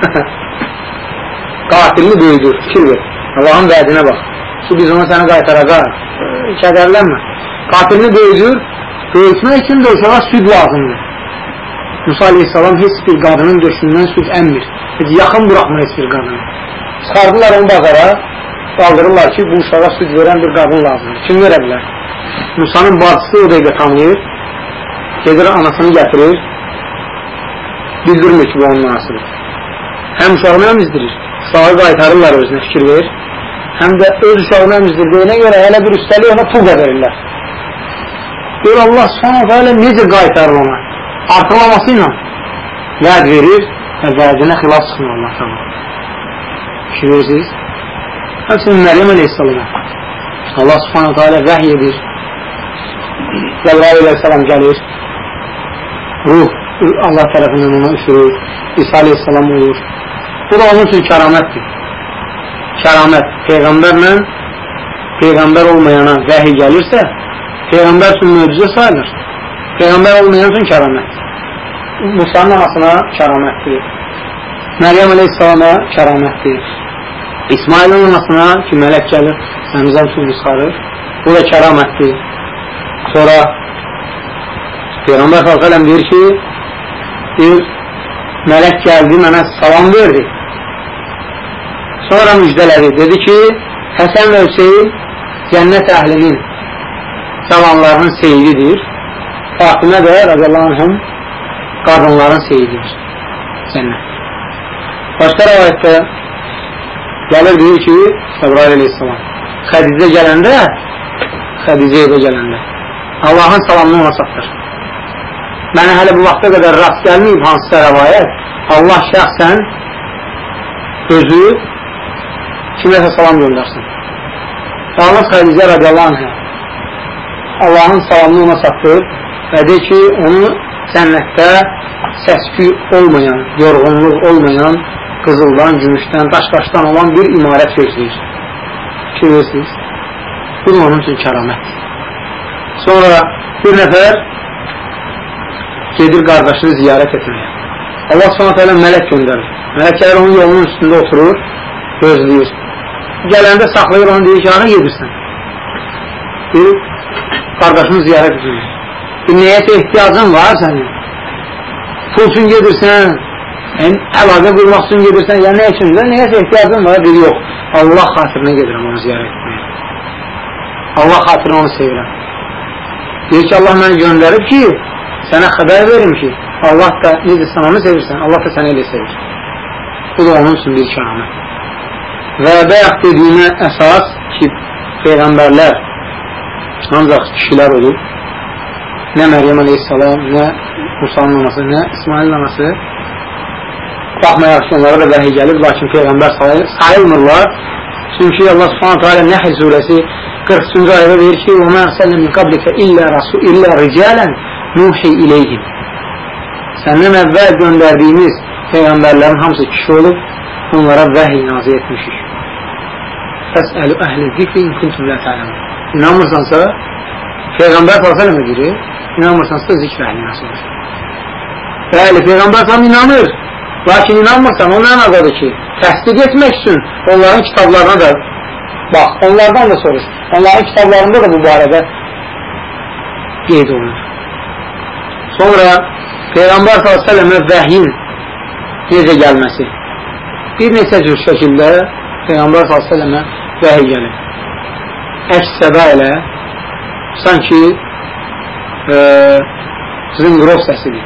qatilini böyüdür. Fikir ver. Allahın vədinə bax. Ki, biz onu sənə qaytaracaq. Kədərlənmə. Qatilini böyüdür. Böyütmək üçün uşağa süd lazımdır. Musa aleyhissalam heç bir qadının döşündən süd əmmir. Heç yaxın buraxmır heç bir qadını. Çıxardılar onu bazara, qaldırırlar ki, bu uşağa süd verən bir qadın lazımdır. Kim verə bilər? Musanın bacısı o dəqiqə tanıyır, gedir anasını gətirir, bildirmir ki, bu onun anasıdır. Həm uşağını əmizdirir, uşağı qaytarırlar özünə fikir verir, həm də öz uşağını əmizdirdiyinə görə hələ bir üstəlik ona pul da verirlər. Gör Allah subhanahu teala necə qaytarır ona? Artılaması ilə vəd verir və vədinə xilaf çıxmır Allah. Fikir verirsiniz? Həmsinin Məryəm aleyhissalama Allah subhanahu teala vəhy edir. Cəbrail aleyhissalam gəlir. Ruh Allah tərəfindən ona üfürür. İsa aleyhissalam olur. Bu da onun üçün kəramətdir. Kəramət. Peyğəmbərlə Peyğəmbər olmayana vəhiy gəlirsə, Peyğəmbər üçün möcüzə sayılır. Peyğəmbər olmayan üçün kəramət. Musanın anasına kəramətdir. Məryəm əleyhissalama kəramətdir. İsmailin anasına ki, mələk gəlir, Həmzəm suyunu çıxarır. Bu da kəramətdir. Sonra Peyğəmbər s.ə.v deyir ki, deyir, mələk gəldi, mənə salam verdi. Sonra müjdələri dedi ki, Həsən və Hüseyin cənnət əhlinin cavanlarının seyididir. Fatimə də radiyallahu anhüm qadınların seyididir. Cənnət. Başqa rəvayətdə gəlir deyir ki, Səbrayil aleyhissalam Xədicə gələndə Xədicə edə gələndə Allahın salamını ona çatdır. Mənə hələ bu vaxta qədər rast gəlməyib hansısa rəvayət Allah şəxsən özü kiməsə salam göndərsin. Yalnız Xədicə radiyallahu anhə Allahın salamını ona çatdır və deyir ki, onu cənnətdə səskü olmayan, yorğunluq olmayan, qızıldan, gümüşdən, daş-daşdan olan bir imarət gözləyir. Fikirirsiniz? Bu da onun üçün kəramətdir. Sonra bir nəfər gedir qardaşını ziyarət etməyə. Allah s.ə.v mələk göndərir. Mələklər onun yolunun üstündə oturur, gözləyir. Gələndə saxlayır, onu deyir ki, hara gedirsən? Deyir, qardaşını ziyarət edir. Bir neyətə ehtiyacın var sənin. Pul üçün gedirsən, yəni, əlaqə qurmaq üçün gedirsən, ya nə üçün də, neyətə ehtiyacın var, deyir, yox. Allah xatirinə gedirəm onu ziyarət etməyə. Allah xatirinə onu sevirəm. Deyir ki, Allah məni göndərib ki, sənə xəbər verim ki, Allah da necə sən onu sevirsən, Allah da səni elə sevir. Bu da onun üçün bir kəramət Və bəyək dediyinə əsas ki, Peyğəmbərlər ancaq kişilər olur. Nə Məryəm aleyhissalam, nə Musanın anası, nə İsmailin anası. Baxmayaq ki, onlara da vəhiy gəlib, lakin Peyğəmbər sayılmırlar. Çünki Allah subhanətə alə Nəhl surəsi 43-cü ayədə deyir ki, وَمَا أَرْسَلْنَا مِنْ قَبْلِكَ إِلَّا رَسُولَ إِلَّا رِجَالًا نُوحِي إِلَيْهِمْ Səndən əvvəl göndərdiyimiz Peyğəmbərlərin hamısı kişi olub, onlara vəhiy nazir etmişik. Fəsəlu əhli zikri in kuntum la ta'lamun. İnanmırsansa Peyğəmbər sallallahu əleyhi deyir, inanmırsansa zikr əhli nasıldır? Bəli, Peyğəmbər sallallahu inanır. Lakin inanmırsan, o mənadadır ki, təsdiq etmək üçün onların kitablarına da bax, onlardan da soruş. Onların kitablarında da bu barədə qeyd olunur. Sonra Peyğəmbər s.ə.və vəhyin necə gəlməsi. Bir neçə cür şəkildə Peyğəmbər s.ə.və vəhiy gəlir. Əks səda ilə sanki e, zınqrov səsidir.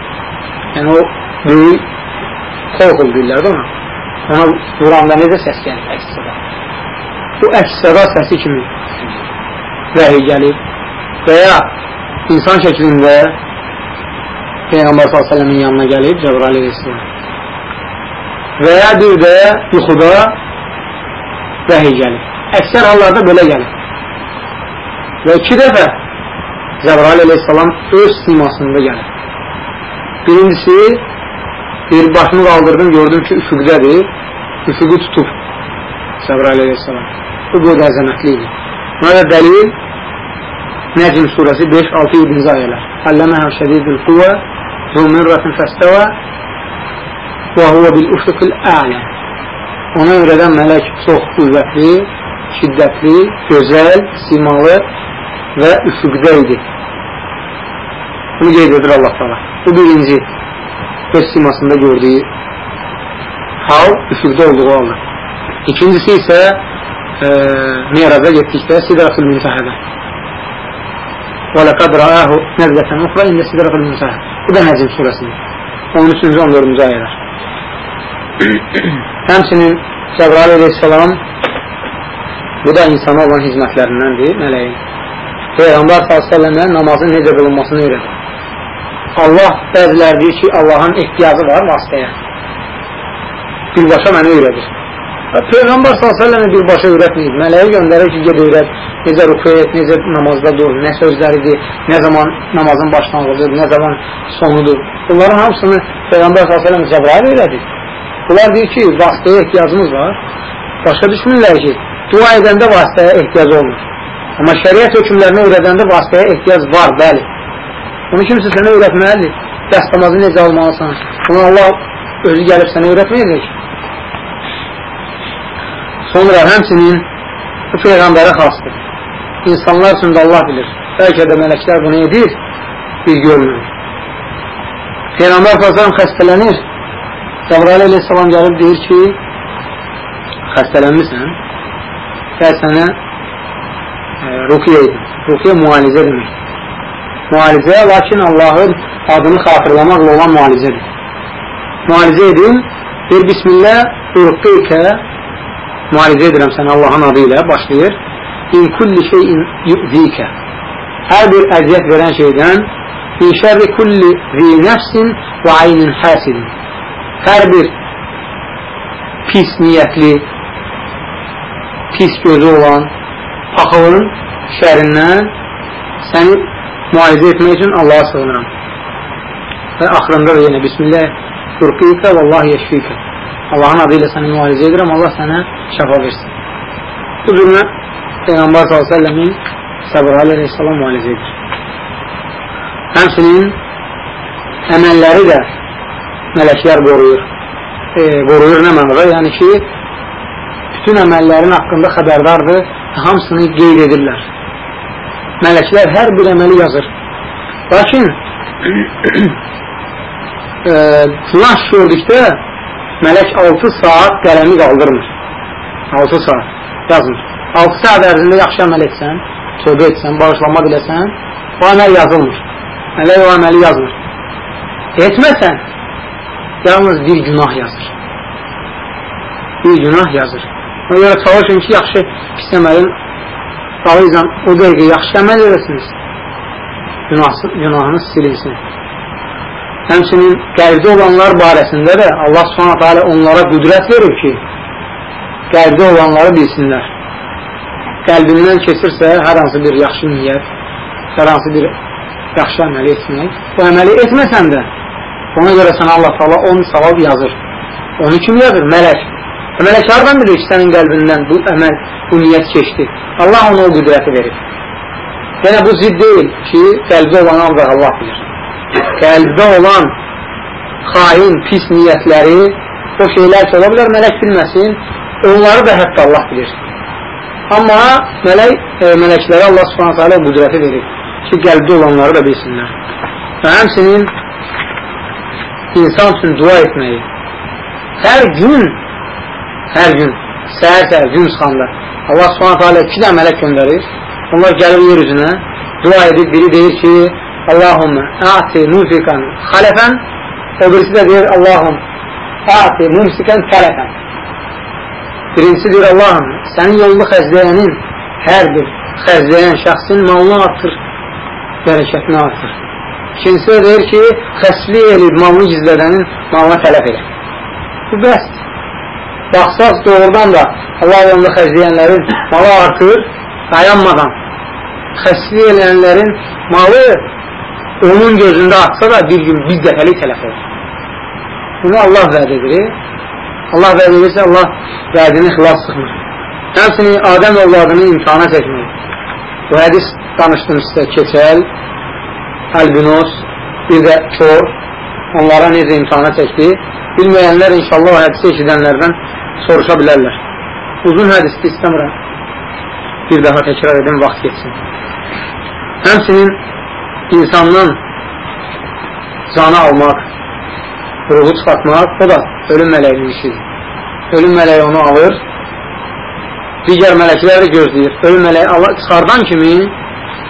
Yəni o böyük kolkul deyirlər də ona. Ona vuranda necə səs gəlir əks səda. Bu əks səda səsi kimi vəhiy gəlir və ya insan şəklində Peyğəmbər s.ə.v-in yanına gəlib Cəbrail aleyhisselam və ya bir də yuxuda vəhiy gəlir əksər hallarda belə gəlir. Və iki dəfə Zəbrail əleyhissalam öz simasında gəlir. Birincisi, bir başını qaldırdım, gördüm ki, üfüqdədir, üfüqü tutub Zəbrail əleyhissalam. Bu qədər əzəmətli idi. Buna da dəlil Nəcm surəsi 5-6-7-ci ayələr. Əlləməhə şədidül quvvə, zümürrətin fəstəvə və huvə bil ufqil ələ. Ona öyrədən mələk çox qüvvətli, şiddətli, gözəl, simalı və üfüqdə idi. Bunu qeyd edir Allah tala. Bu birinci. öz simasında gördüyü hal üfüqdə olduğu haldır. İkincisi isə e, Miraza getdikdə Sidratul Müntəhədə. Və ləqad rəəhu nəzlətən uxra ində Sidratul Müntəhə. Bu da Nəcim surəsidir. 13-cü 14-cü ayələr. Həmçinin Cəbrail aleyhissalam bu da insana olan hizmətlərindəndir, mələyin. Peyğəmbər s.ə.və namazın necə qılınmasını öyrədir. Allah bəzilər deyir ki, Allahın ehtiyacı var vasitəyə. Birbaşa mənə öyrədir. Peyğəmbər s.ə.və birbaşa öyrətməyib. Mələyi göndərir ki, ged öyrət, necə ruku et, necə namazda dur, nə sözləridir, nə zaman namazın başlanğıcıdır, nə zaman sonudur. Bunların hamısını Peyğəmbər s.ə.və Cəbrail öyrədir. Bunlar deyir ki, vasitəyə ehtiyacımız var. Başa düşmürlər ki, dua edəndə vasitəyə ehtiyac olmur. Amma şəriət hökmlərini öyrədəndə vasitəyə ehtiyac var, bəli. Onu kimsə sənə öyrətməlidir. Dəstəmazı necə almalısan. Onu Allah özü gəlib sənə öyrətməyəcək. Sonra həmsinin bu Peyğəmbərə xasdır. İnsanlar üçün də Allah bilir. Bəlkə də mələklər bunu edir, biz görmürük. Peyğəmbər fazlan xəstələnir. Cəbrail aleyhissalam gəlib deyir ki, xəstələnmirsən, gəl sənə e, rukiyə edin. Rukiyə müalicə demək. Müalicə, lakin Allahın adını xatırlamaqla olan müalicədir. Müalicə edin, bir bismillah, ruqiyyə, müalicə edirəm sənə Allahın adı ilə, başlayır. İn kulli şeyin yu'zikə. Hər bir əziyyət verən şeydən, fi şərri kulli zi nəfsin və aynin həsidin. Hər bir pis niyyətli, pis gözü olan paxılın şərindən səni müalicə etmək üçün Allaha sığınıram. Və axırında da yenə Bismillah Turqiyikə və Allah yeşfikə. Allahın adı ilə səni müalicə edirəm, Allah sənə şəfa versin. Bu cürmə Peyğəmbər s.ə.v-in Səbrəli aleyhissalam müalicə edir. Həmsinin əməlləri də mələklər qoruyur. E, qoruyur nə mənada? Yəni ki, bütün əməllərin haqqında xəbərdardır, hamısını qeyd edirlər. Mələklər hər bir əməli yazır. Lakin e, flash gördükdə mələk 6 saat qələmi qaldırmır. 6 saat yazmır. 6 saat ərzində yaxşı əməl etsən, tövbə etsən, bağışlanma diləsən, o əməl yazılmır. Mələk o əməli yazmır. Etməsən, yalnız bir günah yazır. Bir günah yazır. Ona görə çalışın ki, yaxşı pis əməlin dalı o dəqiqə yaxşı əməl edəsiniz. Günahsız, günahınız silinsin. Həmçinin qəlbdə olanlar barəsində də Allah alə onlara qüdrət verir ki, qəlbdə olanları bilsinlər. Qəlbindən keçirsə hər hansı bir yaxşı niyyət, hər hansı bir yaxşı əməli etmək, bu əməli etməsən də ona görə sənə Allah taala 10 savab yazır. Onu kim yazır? Mələk. Mələk hardan bilir ki, sənin qəlbindən bu əməl, bu niyyət keçdi? Allah ona o qüdrəti verir. Yəni bu zid deyil ki, qəlbdə olan ancaq Allah bilir. Qəlbdə olan xain, pis niyyətləri, o şeylər ki, ola bilər, mələk bilməsin, onları da hətta Allah bilir. Amma mələk, e, mələklərə Allah subhanətə alə qüdrəti verir ki, qəlbdə olanları da bilsinlər. Və həmsinin insan üçün dua etməyi hər gün hər gün səhər-səhər gün çıxanda Allah subhanətə alə iki də mələk göndərir. Onlar gəlir yer üzünə dua edib biri deyir ki Allahümmə ati mufiqan xaləfən birisi də deyir Allahım ati mumsikan tələfən birincisi deyir Allahım sənin yolunu xəzləyənin hər bir xəzləyən şəxsin malını artır bərəkətini artır. İkincisi deyir ki xəsli elib malını gizlədənin malına tələf elə. Bu bəsdir baxsaq doğrudan da Allah yolunda xərcləyənlərin malı artır, dayanmadan. Xəsli eləyənlərin malı onun gözündə atsa da bir gün bir dəfəlik tələf olur. Bunu Allah vəd edir. Allah vəd edirsə, Allah vədini xilas sıxmır. Həmsini Adəm övladını imtihana çəkmək. Bu hədis danışdım sizə keçəl, albinos, bir də kör, onlara necə imtihana çəkdi. Bilməyənlər inşallah o hədisi eşidənlərdən soruşa bilərlər. Uzun hədisdə istəmirəm. Bir daha təkrar edin, vaxt geçsin. Həmsinin insandan canı almaq, ruhu çıxartmaq, o da ölüm mələyinin işidir. Ölüm mələyi onu alır, digər mələklər də gözləyir. Ölüm mələyi Allah çıxardan kimi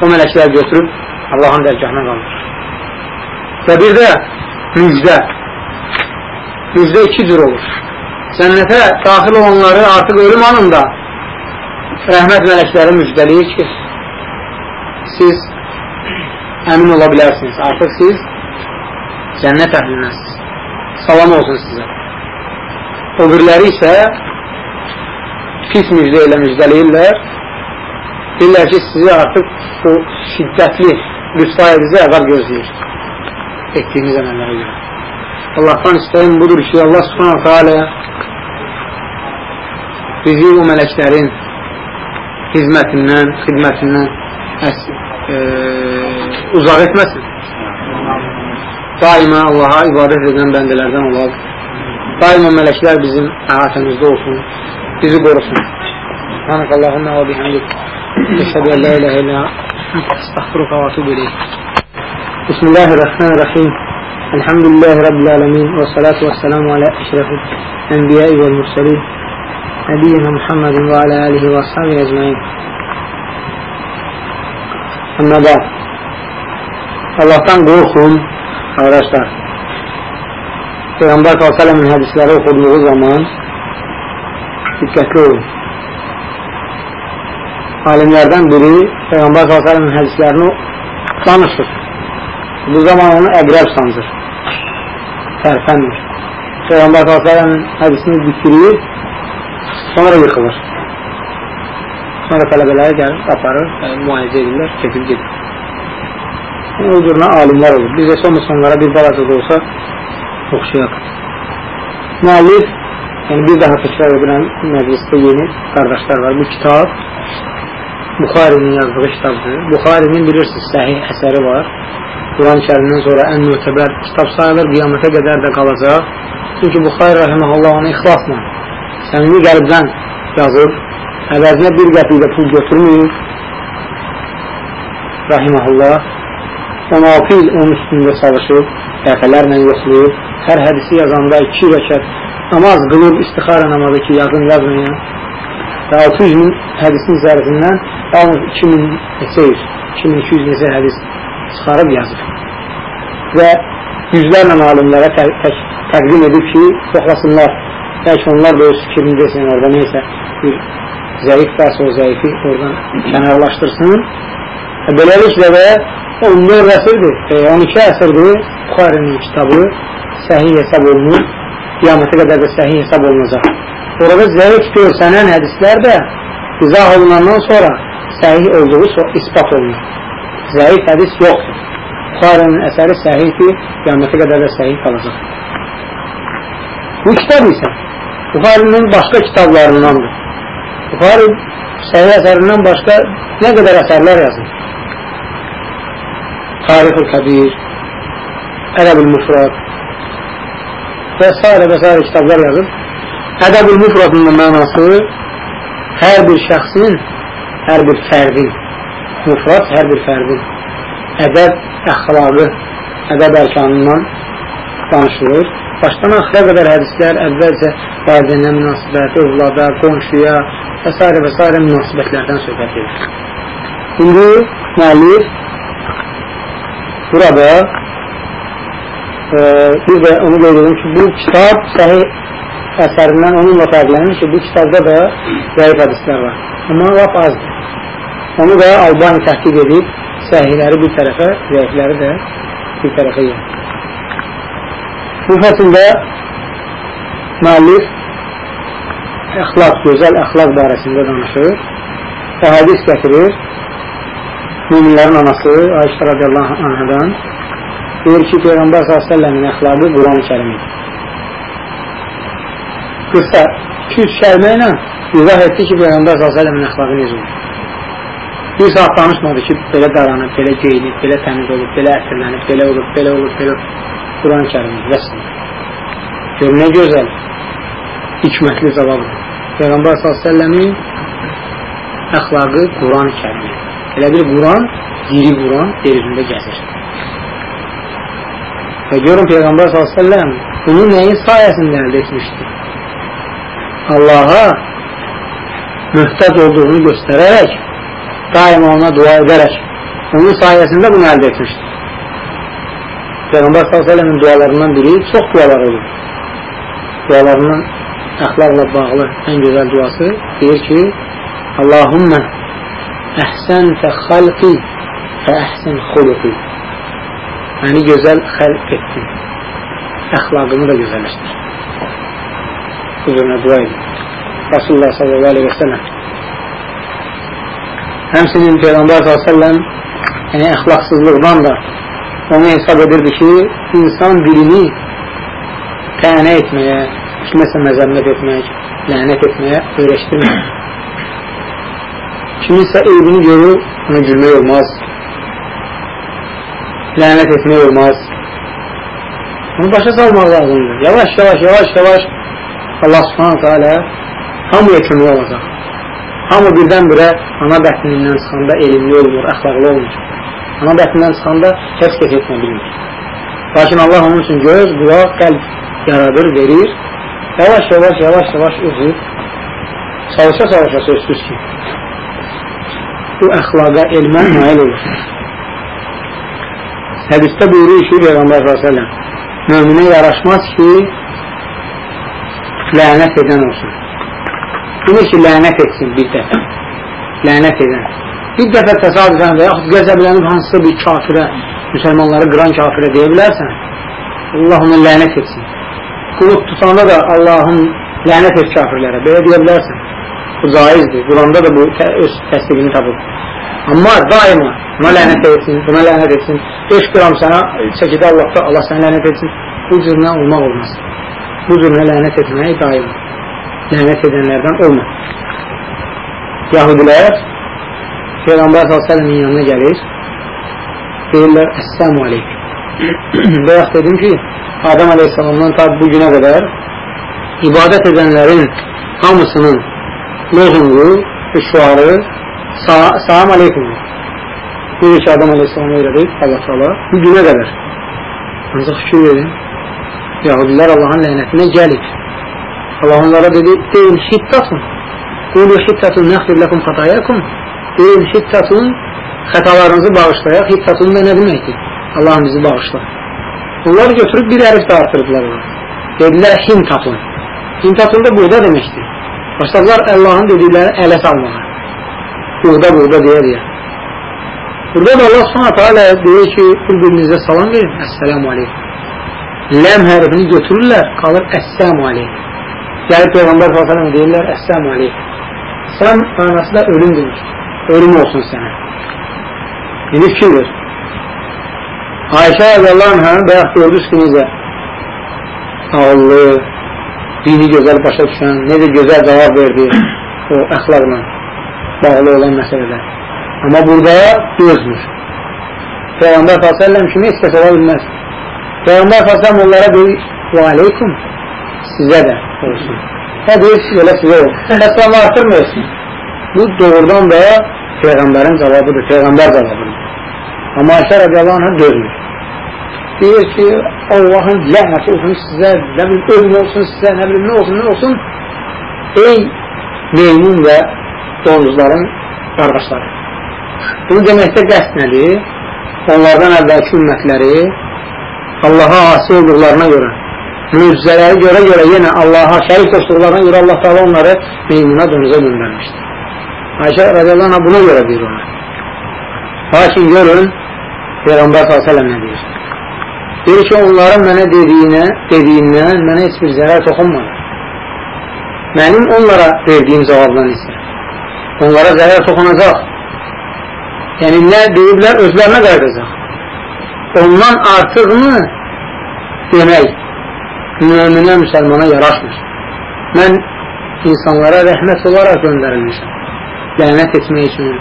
o mələklər götürüb Allahın dərgahına qalır. Və bir də müjdə. Müjdə iki cür olur. Cənnətə daxil olanları artıq ölüm anında rəhmət mələkləri müjdəliyir ki, siz əmin ola bilərsiniz. Artıq siz cənnət əhlinəsiniz. Salam olsun sizə. O biriləri isə pis müjdə ilə müjdəliyirlər. Deyirlər ki, sizi artıq bu şiddətli rüsva edici əqab gözləyir. Etdiyiniz əməllərə görə. Allahdan istəyim budur ki, Allah subhanahu teala bizi o mələklərin hizmətindən, xidmətindən əs, e, uzaq etməsin. Daima Allaha ibadət edən bəndələrdən olaq. Daima mələklər bizim əhatəmizdə olsun, bizi qorusun. Subhanak Allahumma və bihamdik. Əşhədu ən la ilahə illə əstəğfiruka və etûbü ileyk. Bismillahirrahmanirrahim. Elhamdülillahi Rabbil alemin və salatu və selamu alə əşrəfil ənbiyai və mürsəlin Nəbiyyina Muhammedin və alə alihi və ashabi ecmain. Amma da Allahdan qorxun, arkadaşlar. Peyğəmbər s.ə.v-in hədisləri oxuduğu zaman diqqətli olun. Alimlərdən biri Peyğəmbər s.ə.v-in hədislərini danışır. Bu zaman onu əqrəb sancır. Tərfənmir. Peyğəmbər s.ə.v-in hədisini bitirir, sonra yıxılır. Sonra tələbələri gəlir, aparır, yəni, müalicə edirlər, keçib gedir. Yəni, o cürünə alimlər olur. Biz də somuz onlara bir balaca da olsa oxşayaq. Müəllif, yəni bir daha təkrar edirəm, məclisdə yeni qardaşlar var. Bu kitab Buxarinin yazdığı kitabdır. Buxarinin bilirsiniz, səhih əsəri var. Quran-ı kərimdən sonra ən mötəbər kitab sayılır, qiyamətə qədər də qalacaq. Çünki Buxari rəhməhullah onu ixlasla, səmimi qəlbdən yazıb, əvəzinə bir qəpikdə pul götürməyib, rahiməhullah, 16 il onun üstündə çalışıb, dəfələrlə yoxlayıb, hər hədisi yazanda 2 rəkət namaz qılıb, istixara namazı ki, yazın yazmayan. Və 600 min hədisin zərfindən yalnız 2000 neçə yüz, 2200 neçə hədis çıxarıb yazır. Və yüzlərlə alimlərə tə tə təqdim edib ki, yoxlasınlar. Bəlkə onlar da öz fikrini desin orada neysə bir zəif varsa o zəifi oradan kənarlaşdırsın. E, beləliklə də 14 əsrdir, e, 12 əsrdir Buxarinin kitabı səhih hesab olunur, qiyamətə qədər də səhih hesab olunacaq. Orada zəif görsənən hədislər də izah olunandan sonra səhih olduğu ispat olunur. Zəif hədis yoxdur. Buxarinin əsəri səhihdir, qiyamətə qədər də səhih qalacaq. Bu kitab isə Buxarinin başqa kitablarındandır. Buxari səhih əsərindən başqa nə qədər əsərlər yazır? Tarix-ül Kəbir, Ədəb-ül Mufrad və s. və s. kitablar yazır. Ədəb-ül Mufradın mənası hər bir şəxsin, hər bir fərdin, mufrad hər bir fərdin ədəb əxlaqı, ədəb ərkanından danışılır. Başdan axıra qədər hədislər əvvəlcə valideynə münasibət, övlada, qonşuya və s. və s. münasibətlərdən söhbət edir. İndi müəllif burada e, bir də onu qeyd ki, bu kitab səhih əsərindən onunla fərqlənir ki, bu kitabda da zəif hədislər var. Amma lap azdır. Onu da Albani təhqiq edib, səhihləri bir tərəfə, zəifləri də bir tərəfə yedir. Bu fəsildə müəllif əxlaq, gözəl əxlaq barəsində danışır və hədis gətirir müminlərin anası Ayşə radiyallahu anhadan deyir ki, Peyğəmbər s.ə.v-in əxlaqı Quran-ı kərimidir. Qısa, 200 kəlmə ilə izah etdi ki, Peyğəmbər s.ə.v-in əxlaqı necə olur. Bir saat danışmadı ki, belə daranıb, belə geyinib, belə təmiz olub, belə ətirlənib, belə olub, belə olub, belə olub. Quran-ı kərimdir, vəsdir. Gör, nə gözəl, hikmətli cavabdır. Peyğəmbər s.ə.v-in əxlaqı Quran-ı kərimdir. Elə bir Quran, diri Quran yerində gəzir. Və görün Peyğəmbər s.ə.v bunu nəyin sayəsində əldə etmişdir? Allaha mühtac olduğunu göstərərək, daima ona dua edərək, onun sayəsində bunu əldə etmişdir. Peyğəmbər s.ə.v-in dualarından biri çox dualar olur. Dualarından əxlaqla bağlı ən gözəl duası deyir ki, Allahümmə əhsəntə xalqi fə əhsən xuluqi Məni gözəl xəlq etdin. Əxlaqımı da gözəlləşdir. Bu cürünə dua edin. Rasulullah və səlləm Həmsinin Peyğəmbər s.ə.v yəni əxlaqsızlıqdan da onu hesab edirdi ki, insan dilini tənə etməyə, kiməsə məzəmmət etmək, lənət etməyə öyrəşdirmək. Kiminsə eybini görür, ona gülmək olmaz. Lənət etmək olmaz. Onu başa salmaq lazımdır. Yavaş, yavaş, yavaş, yavaş Allah subhanahu teala hamıya kömək olacaq. Hamı birdən-birə ana bətnindən çıxanda elmli olmur, əxlaqlı olmur. Ana bətnindən çıxanda kəs kəs etmə bilmir. Lakin Allah onun üçün göz, qulaq, qəlb yaradır, verir. Yavaş, yavaş, yavaş, yavaş özü çalışa çalışa sözsüz ki bu əxlaqa, elmə nail olur. Hədisdə buyurur ki, Peyğəmbər s.ə.v möminə yaraşmaz ki lənət edən olsun. Demir ki, lənət etsin bir dəfə. Lənət edən. Bir dəfə təsadüfən və yaxud qəzəblənib hansısa bir kafirə, müsəlmanları qıran kafirə deyə bilərsən, Allah onu lənət etsin. Qulub tutanda da Allahın lənət et kafirlərə, belə deyə bilərsən. Bu caizdir. Quranda da bu öz təsdiqini tapır. Amma daima buna lənət etsin, buna lənət etsin. 5 qram sənə çəkidə Allahda Allah sənə lənət etsin. Bu cürünə olmaq olmaz. Bu cürünə lənət etmək daima. Lənət edənlərdən olma. Yahudilər Peyğəmbər s.ə.v-in yanına gəlir. Deyirlər, Əssəmu aleyk. Bayaq dedim ki, Adam aleyhissalamdan ta bu günə qədər ibadət edənlərin hamısının lozungu, şuarı salam aleykum. Deyir ki, Adam aleyhissalama öyrədib, Allah sala, bu günə qədər. Ancaq fikir verin, Yahudilər Allahın lənətinə gəlib. Allah onlara dedi, deyin şiddatun. Qulu şiddatun nəxfir ləkum xatayakum. Deyin şiddatun, xətalarınızı bağışlayaq. Şiddatun da nə deməkdir? Allahım bizi bağışla. Onlar götürüb bir ərif də artırdılar. Dedilər hintatun. Hintatun da burada deməkdir. Başladılar Allahın dedikləri ələ salmağa. Burada, burada deyə deyə. Burada da Allah teala deyir ki, bir-birinizə salam verin. Əssəlamu aleykum. Ləm hərfini götürürlər, qalır Əssəlamu aleykum. Gəlib Peyğəmbər s.ə.v deyirlər Əssəlamu aleykum. Sən mənası da ölüm demiş. Ölüm olsun sənə. İndi fikir ver. Ayşə radiyallahu anhə bayaq gördünüz ki, necə ağıllı, dini gözəl başa düşən, necə gözəl cavab verdi o əxlaqla bağlı olan məsələdə. Amma burada dözmür. Peyğəmbər s.ə.v kimi heç kəs ola bilməz. Peyğəmbər s.ə.v onlara deyir, və aleykum, sizə də olsun. Hə deyir, elə sizə olsun. Əslam artırmıyorsun. Bu doğrudan da Peyğəmbərin cavabıdır, Peyğəmbər cavabıdır. Amma Ayşə radiyallahu anhə dözmür. Deyir ki, Allahın lənəti olsun sizə, nə bilim, ölüm olsun sizə, nə bilim, nə olsun, nə olsun. Ey meymun və donuzların qardaşları. Bunu deməkdə qəst nədir? Onlardan əvvəlki ümmətləri Allaha asi olduqlarına görə, möcüzələri görə görə yenə Allaha şərik qoşduqlarına görə Allah Taala onları meymuna donuza göndərmişdir. Ayşə radiyallahu anh buna görə deyir ona. Lakin görün, Peyğəmbər s.ə.v nə deyir? Deyir ki, onların mənə dediyinə, dediyindən mənə heç bir zərər toxunmadı. Mənim onlara verdiyim cavabdan isə onlara zərər toxunacaq. Yəni, nə deyiblər, özlərinə qayıdacaq. Ondan artığını demək müminə, müsəlmana yaraşmır. Mən insanlara rəhmət olaraq göndərilmişəm. Lənət etmək üçün,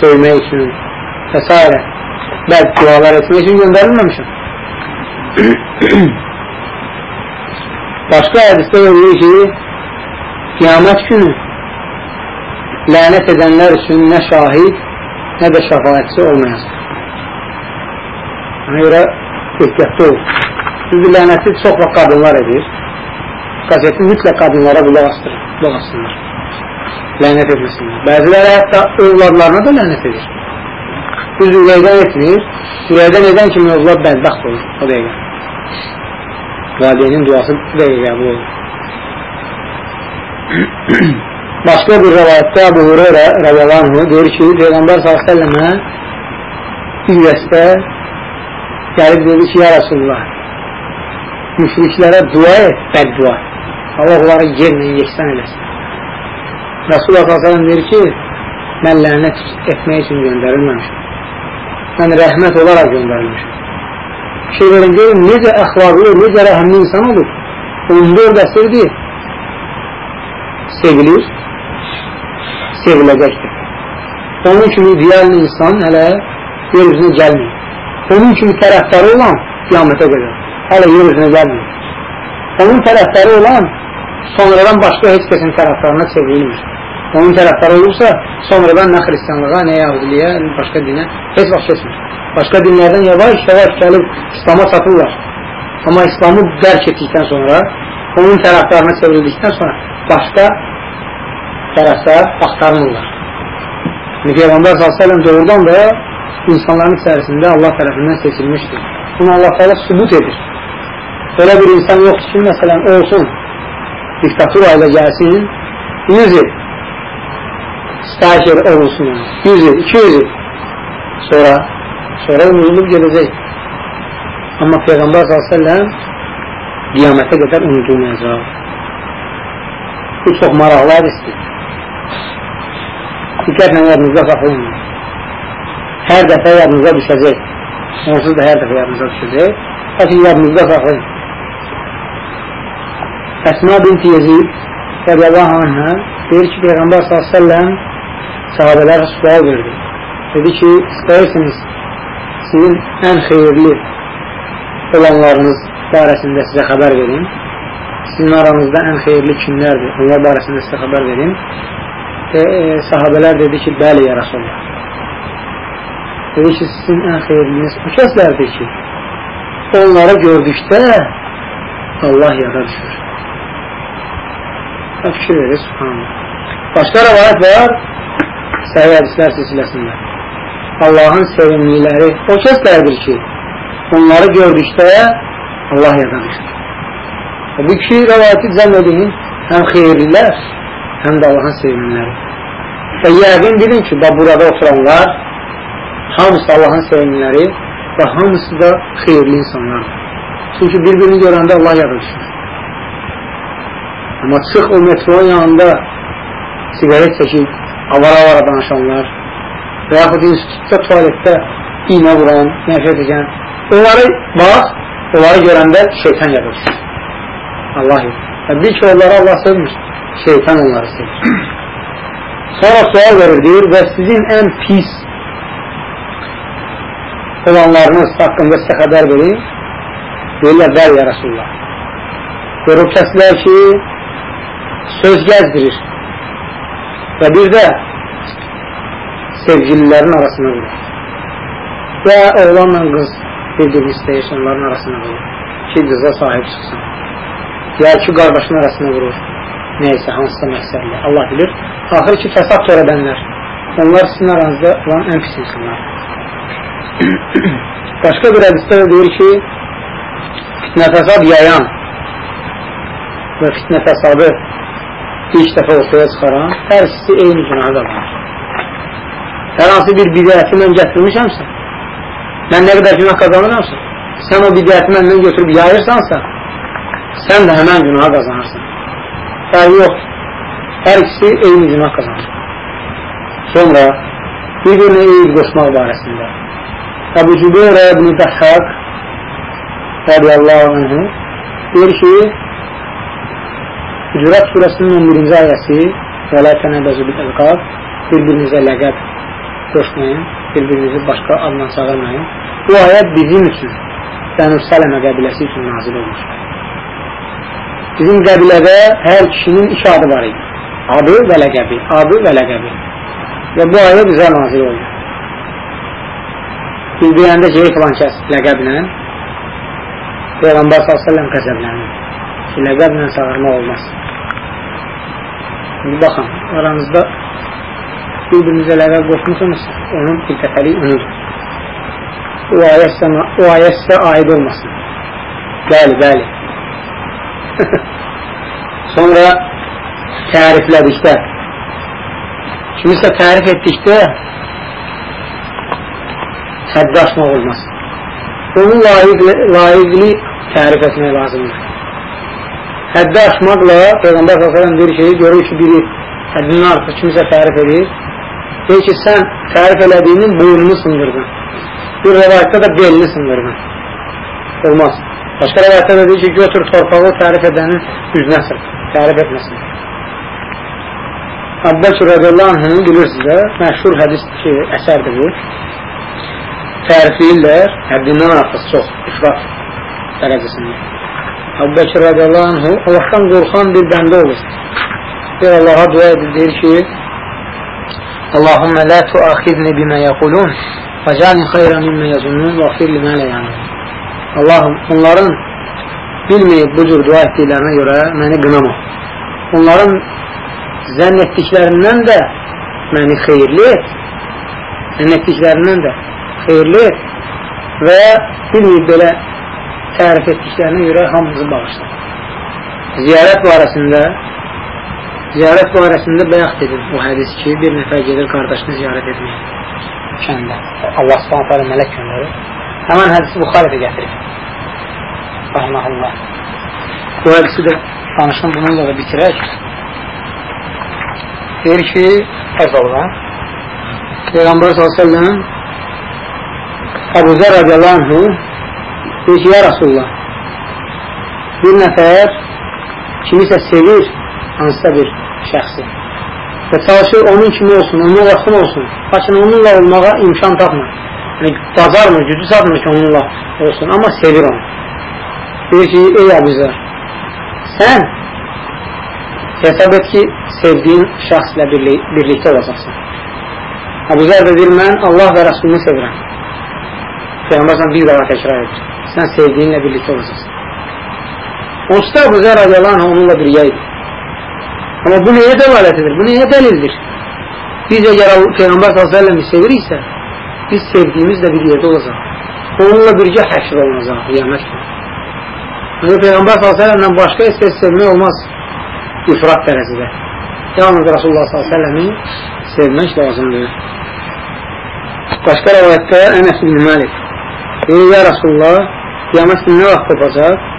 söymək üçün və s. Bəd dualar etmək üçün göndərilməmişəm. Başqa hədisdə deyir ki, qiyamət günü lənət edənlər üçün nə şahid, nə də şəfaətçi olmayacaq. Ona görə ehtiyatda ol. Çünki lənəti çox vaxt qadınlar edir. Qazeti mütləq qadınlara qulaq asdır, qulaq asınlar. Lənət etməsinlər. Bəziləri hətta övladlarına da lənət edir. Düz ürəkdən etmir. Ürəkdən edən kimi övlad bədbəxt olur o dəqiqə. Valideynin duası bu dəqiqə qəbul olur. Başqa bir rəvayətdə Əbu Hureyra rəvəlanhu deyir ki, Peyğəmbər s.ə.və bir dəstə gəlib dedi ki, ya Rasulullah müşriklərə dua et, bəddua. Allah onları yerlə yeksən eləsin. Rasulullah s.ə.v deyir ki, mən lənət etmək üçün göndərilməmişim. Mən rəhmət olaraq göndərilmişim. Şey verin, görün, necə əxlaqlı, necə rəhmli insan olur. 14 əsrdir, sevilir, seviləcəkdir. Onun kimi ideal insan hələ yer üzünə gəlməyir. Onun kimi tərəfdarı olan qiyamətə qədər hələ yer üzünə gəlməyir. Onun tərəfdarı olan sonradan başqa heç kəsin tərəfdarına çevrilmir. Onun tərəfdarı olursa, sonradan nə xristiyanlığa, nə yahudiliyə, başqa dinə heç vaxt keçmir. Başqa dinlərdən yavaş-yavaş gəlib İslama satırlar. Amma İslamı dərk etdikdən sonra, onun tərəfdarına çevrildikdən sonra başqa tərəfdar axtarmırlar. Peyğəmbər s.ə.v doğrudan da insanların içərisində Allah tərəfindən seçilmişdir. Bunu Allah təala sübut edir. Öyle bir insan yoxdur ki, məsələn, olsun, diktatura ilə gəlsin, 100 il sitayiş olunsun, 100 il, 200 il sonra, sonra unudulub gələcək. Amma Peyğəmbər s.ə.v qiyamətə qədər unudulmayacaq. Bu çox maraqlı hədisdir. Diqqətlə yadınızda saxlayın. Hər dəfə yadınıza düşəcək. Onsuz da hər dəfə yadınıza düşəcək. Lakin yadınızda saxlayın. Əsma binti Yezid radiyallahu anhə deyir ki, Peyğəmbər s.ə.v sahabələrə sual verdi. Dedi ki, istəyirsiniz sizin ən xeyirli olanlarınız barəsində sizə xəbər verin. Sizin aranızda ən xeyirli kimlərdir? Onlar barəsində sizə xəbər verin. E, e, sahabələr dedi ki, bəli, ya Rasulullah. Dedi ki, sizin ən xeyirliniz o kəslərdir ki, onları gördükdə Allah yada düşür. Subhanallah. Başqa rəvayət var, səhiyyə hədislər silsiləsində. Allahın sevimliləri o kəslərdir ki, onları gördükdə Allah yada düşür. Bu iki rəvayəti cəm edin, həm xeyirlilər, həm də Allahın sevimliləri. Və yəqin bilin ki, burada oturanlar hamısı Allahın sevimliləri və hamısı da xeyirli insanlardır. Çünki bir-birini görəndə Allah yada düşür. Amma çıx o metronun yanında sigaret çəkib, avara-avara danışanlar və yaxud institutda, tualetdə iynə vuran, nəfət edən, onları bax, onları görəndə şeytan yada düşür. Allah yox. Və bil ki, onları Allah sevmir, şeytan onları sevir. Sonra sual verir, deyir, və sizin ən pis olanlarınız haqqında sizə xəbər verin. Deyirlər, bəl ya Rasulullah. Görüb kəslər ki, söz gəzdirir və bir də sevgililərin arasına vurur. Və oğlanla qız bir-birini istəyir, onların arasına vurur. Ki, qıza sahib çıxsın. Ya ki, qardaşın arasına vurur. Neysə, hansısa məqsədlə. Allah bilir. Axır ki, fəsad törədənlər. Onlar sizin aranızda olan ən pis insanlar. Başqa bir hədisdə deyir ki, fitnə fəsad yayan və fitnə fəsadı ilk dəfə ortaya çıxaran hər ikisi eyni günahı qazanır. Hər hansı bir bidəti mən gətirmişəmsə, mən nə qədər günah qazanıramsa, sən o bidəti məndən götürüb yayırsansa, sən də həmən günahı qazanırsan. Fərqi yoxdur. Hər ikisi eyni günah qazanır. Sonra bir-birinə eyil qoşmaq barəsində Əbu Cübeyrə ibn Dəhhaq radiyallahu anhı deyir ki, Hücurat surəsinin 11-ci ayəsi və la tənəbəzü bil əlqab bir-birinizə ləqəb qoşmayın, bir-birinizi başqa adla çağırmayın. Bu ayət bizim üçün Bənü Sələmə qəbiləsi üçün nazil olmuş. Bizim qəbilədə hər kişinin iki adı var idi. Adı və ləqəbi, adı və ləqəbi. Və bu ayə bizə nazil oldu. Biz deyəndə ki, filan kəs ləqəblə Peyğəmbər s.ə.v qəzəblənir ləqəblə çağırmaq olmaz. Bir baxın, aranızda bir-birinizə ləqəb qoşmuşsunuz, onun bir dəfəlik unudur. O ayə sizə aid olmasın. Bəli, bəli. Sonra təriflədikdə kimisə tərif etdikdə həddi aşmaq olmaz. Onun layiqli, layiqli tərif etmək lazımdır. Həddi aşmaqla Peyğəmbər s.ə.v bir şeyi görür ki, biri həddindən artıq kimisə tərif edir. Deyir ki, sən tərif elədiyinin boynunu sındırdın. Bir rəvayətdə də belini sındırdın. Olmaz. Başqa rəvayətdə də deyir ki, götür torpağı tərif edənin üzünə sır. Tərif etməsin. Abbas radiyallahu anhını bilirsiniz də, məşhur hədis ki, əsərdir bu tərifləyirlər, həddindən artıq çox, ifrat dərəcəsində. Əbu Bəkir radiyallahu anhu Allahdan qorxan bir bəndə olur. Bir Allaha dua edir, deyir ki, Allahümmə la tuaxidni bimə yəqulun və cani xeyra mimmə yazunun və xir limə ləyənin. Allahım, onların bilməyib bu cür dua etdiklərinə görə məni qınama. Onların zənn etdiklərindən də məni xeyirli et, zənn etdiklərindən də xeyirli və bilməyib belə tərif etdiklərinə görə hamımızı bağışlar. Ziyarət barəsində ziyarət barəsində bayaq dedim bu hədis ki, bir nəfər gedir qardaşını ziyarət etməyə kəndə. Allah subhanət hələ mələk göndərir. Həmən hədisi Buxarədə gətirir. Rahmanallah. Bu hədisi də danışım bununla da bitirək. Deyir ki, əz Allah, Peyğəmbər s.ə.v Əbu Zər radiyallahu anhu deyir ki, ya Rasulullah bir nəfər kimisə sevir hansısa bir şəxsi. Və çalışır onun kimi olsun, onunla yaxın olsun. Lakin onunla olmağa imkan tapmır. Yəni, bacarmır, gücü satmır ki onunla olsun amma sevir onu. Deyir ki, ey Əbu Zər sən hesab et ki sevdiyin şəxslə birlikdə olacaqsın Əbu Zər də deyir mən Allah və Rəsulunu sevirəm Peyğəmbər bir daha təkrar edir. Sən sevdiyinlə birlikdə olacaqsan. Onsuz da Əbu Zər radiyallahu anh onunla birgə idi. Amma bu nəyə dəlalət edir? Bu nəyə dəlildir? Biz əgər Peyğəmbər s.ə.v-i seviriksə, biz sevdiyimizlə bir yerdə olacaq. Onunla birgə həşr olunacaq, qiyamət kimi. Yəni, Peyğəmbər s.ə.v-lə başqa istəsi sevmək olmaz ifrat dərəcədə. Yalnız Rasulullah s.ə.v-i sevmək lazımdır. Başqa rəvayətdə Ənəs bin Məlik Deyir, ya Rasulullah, qiyamət nə vaxt olacaq?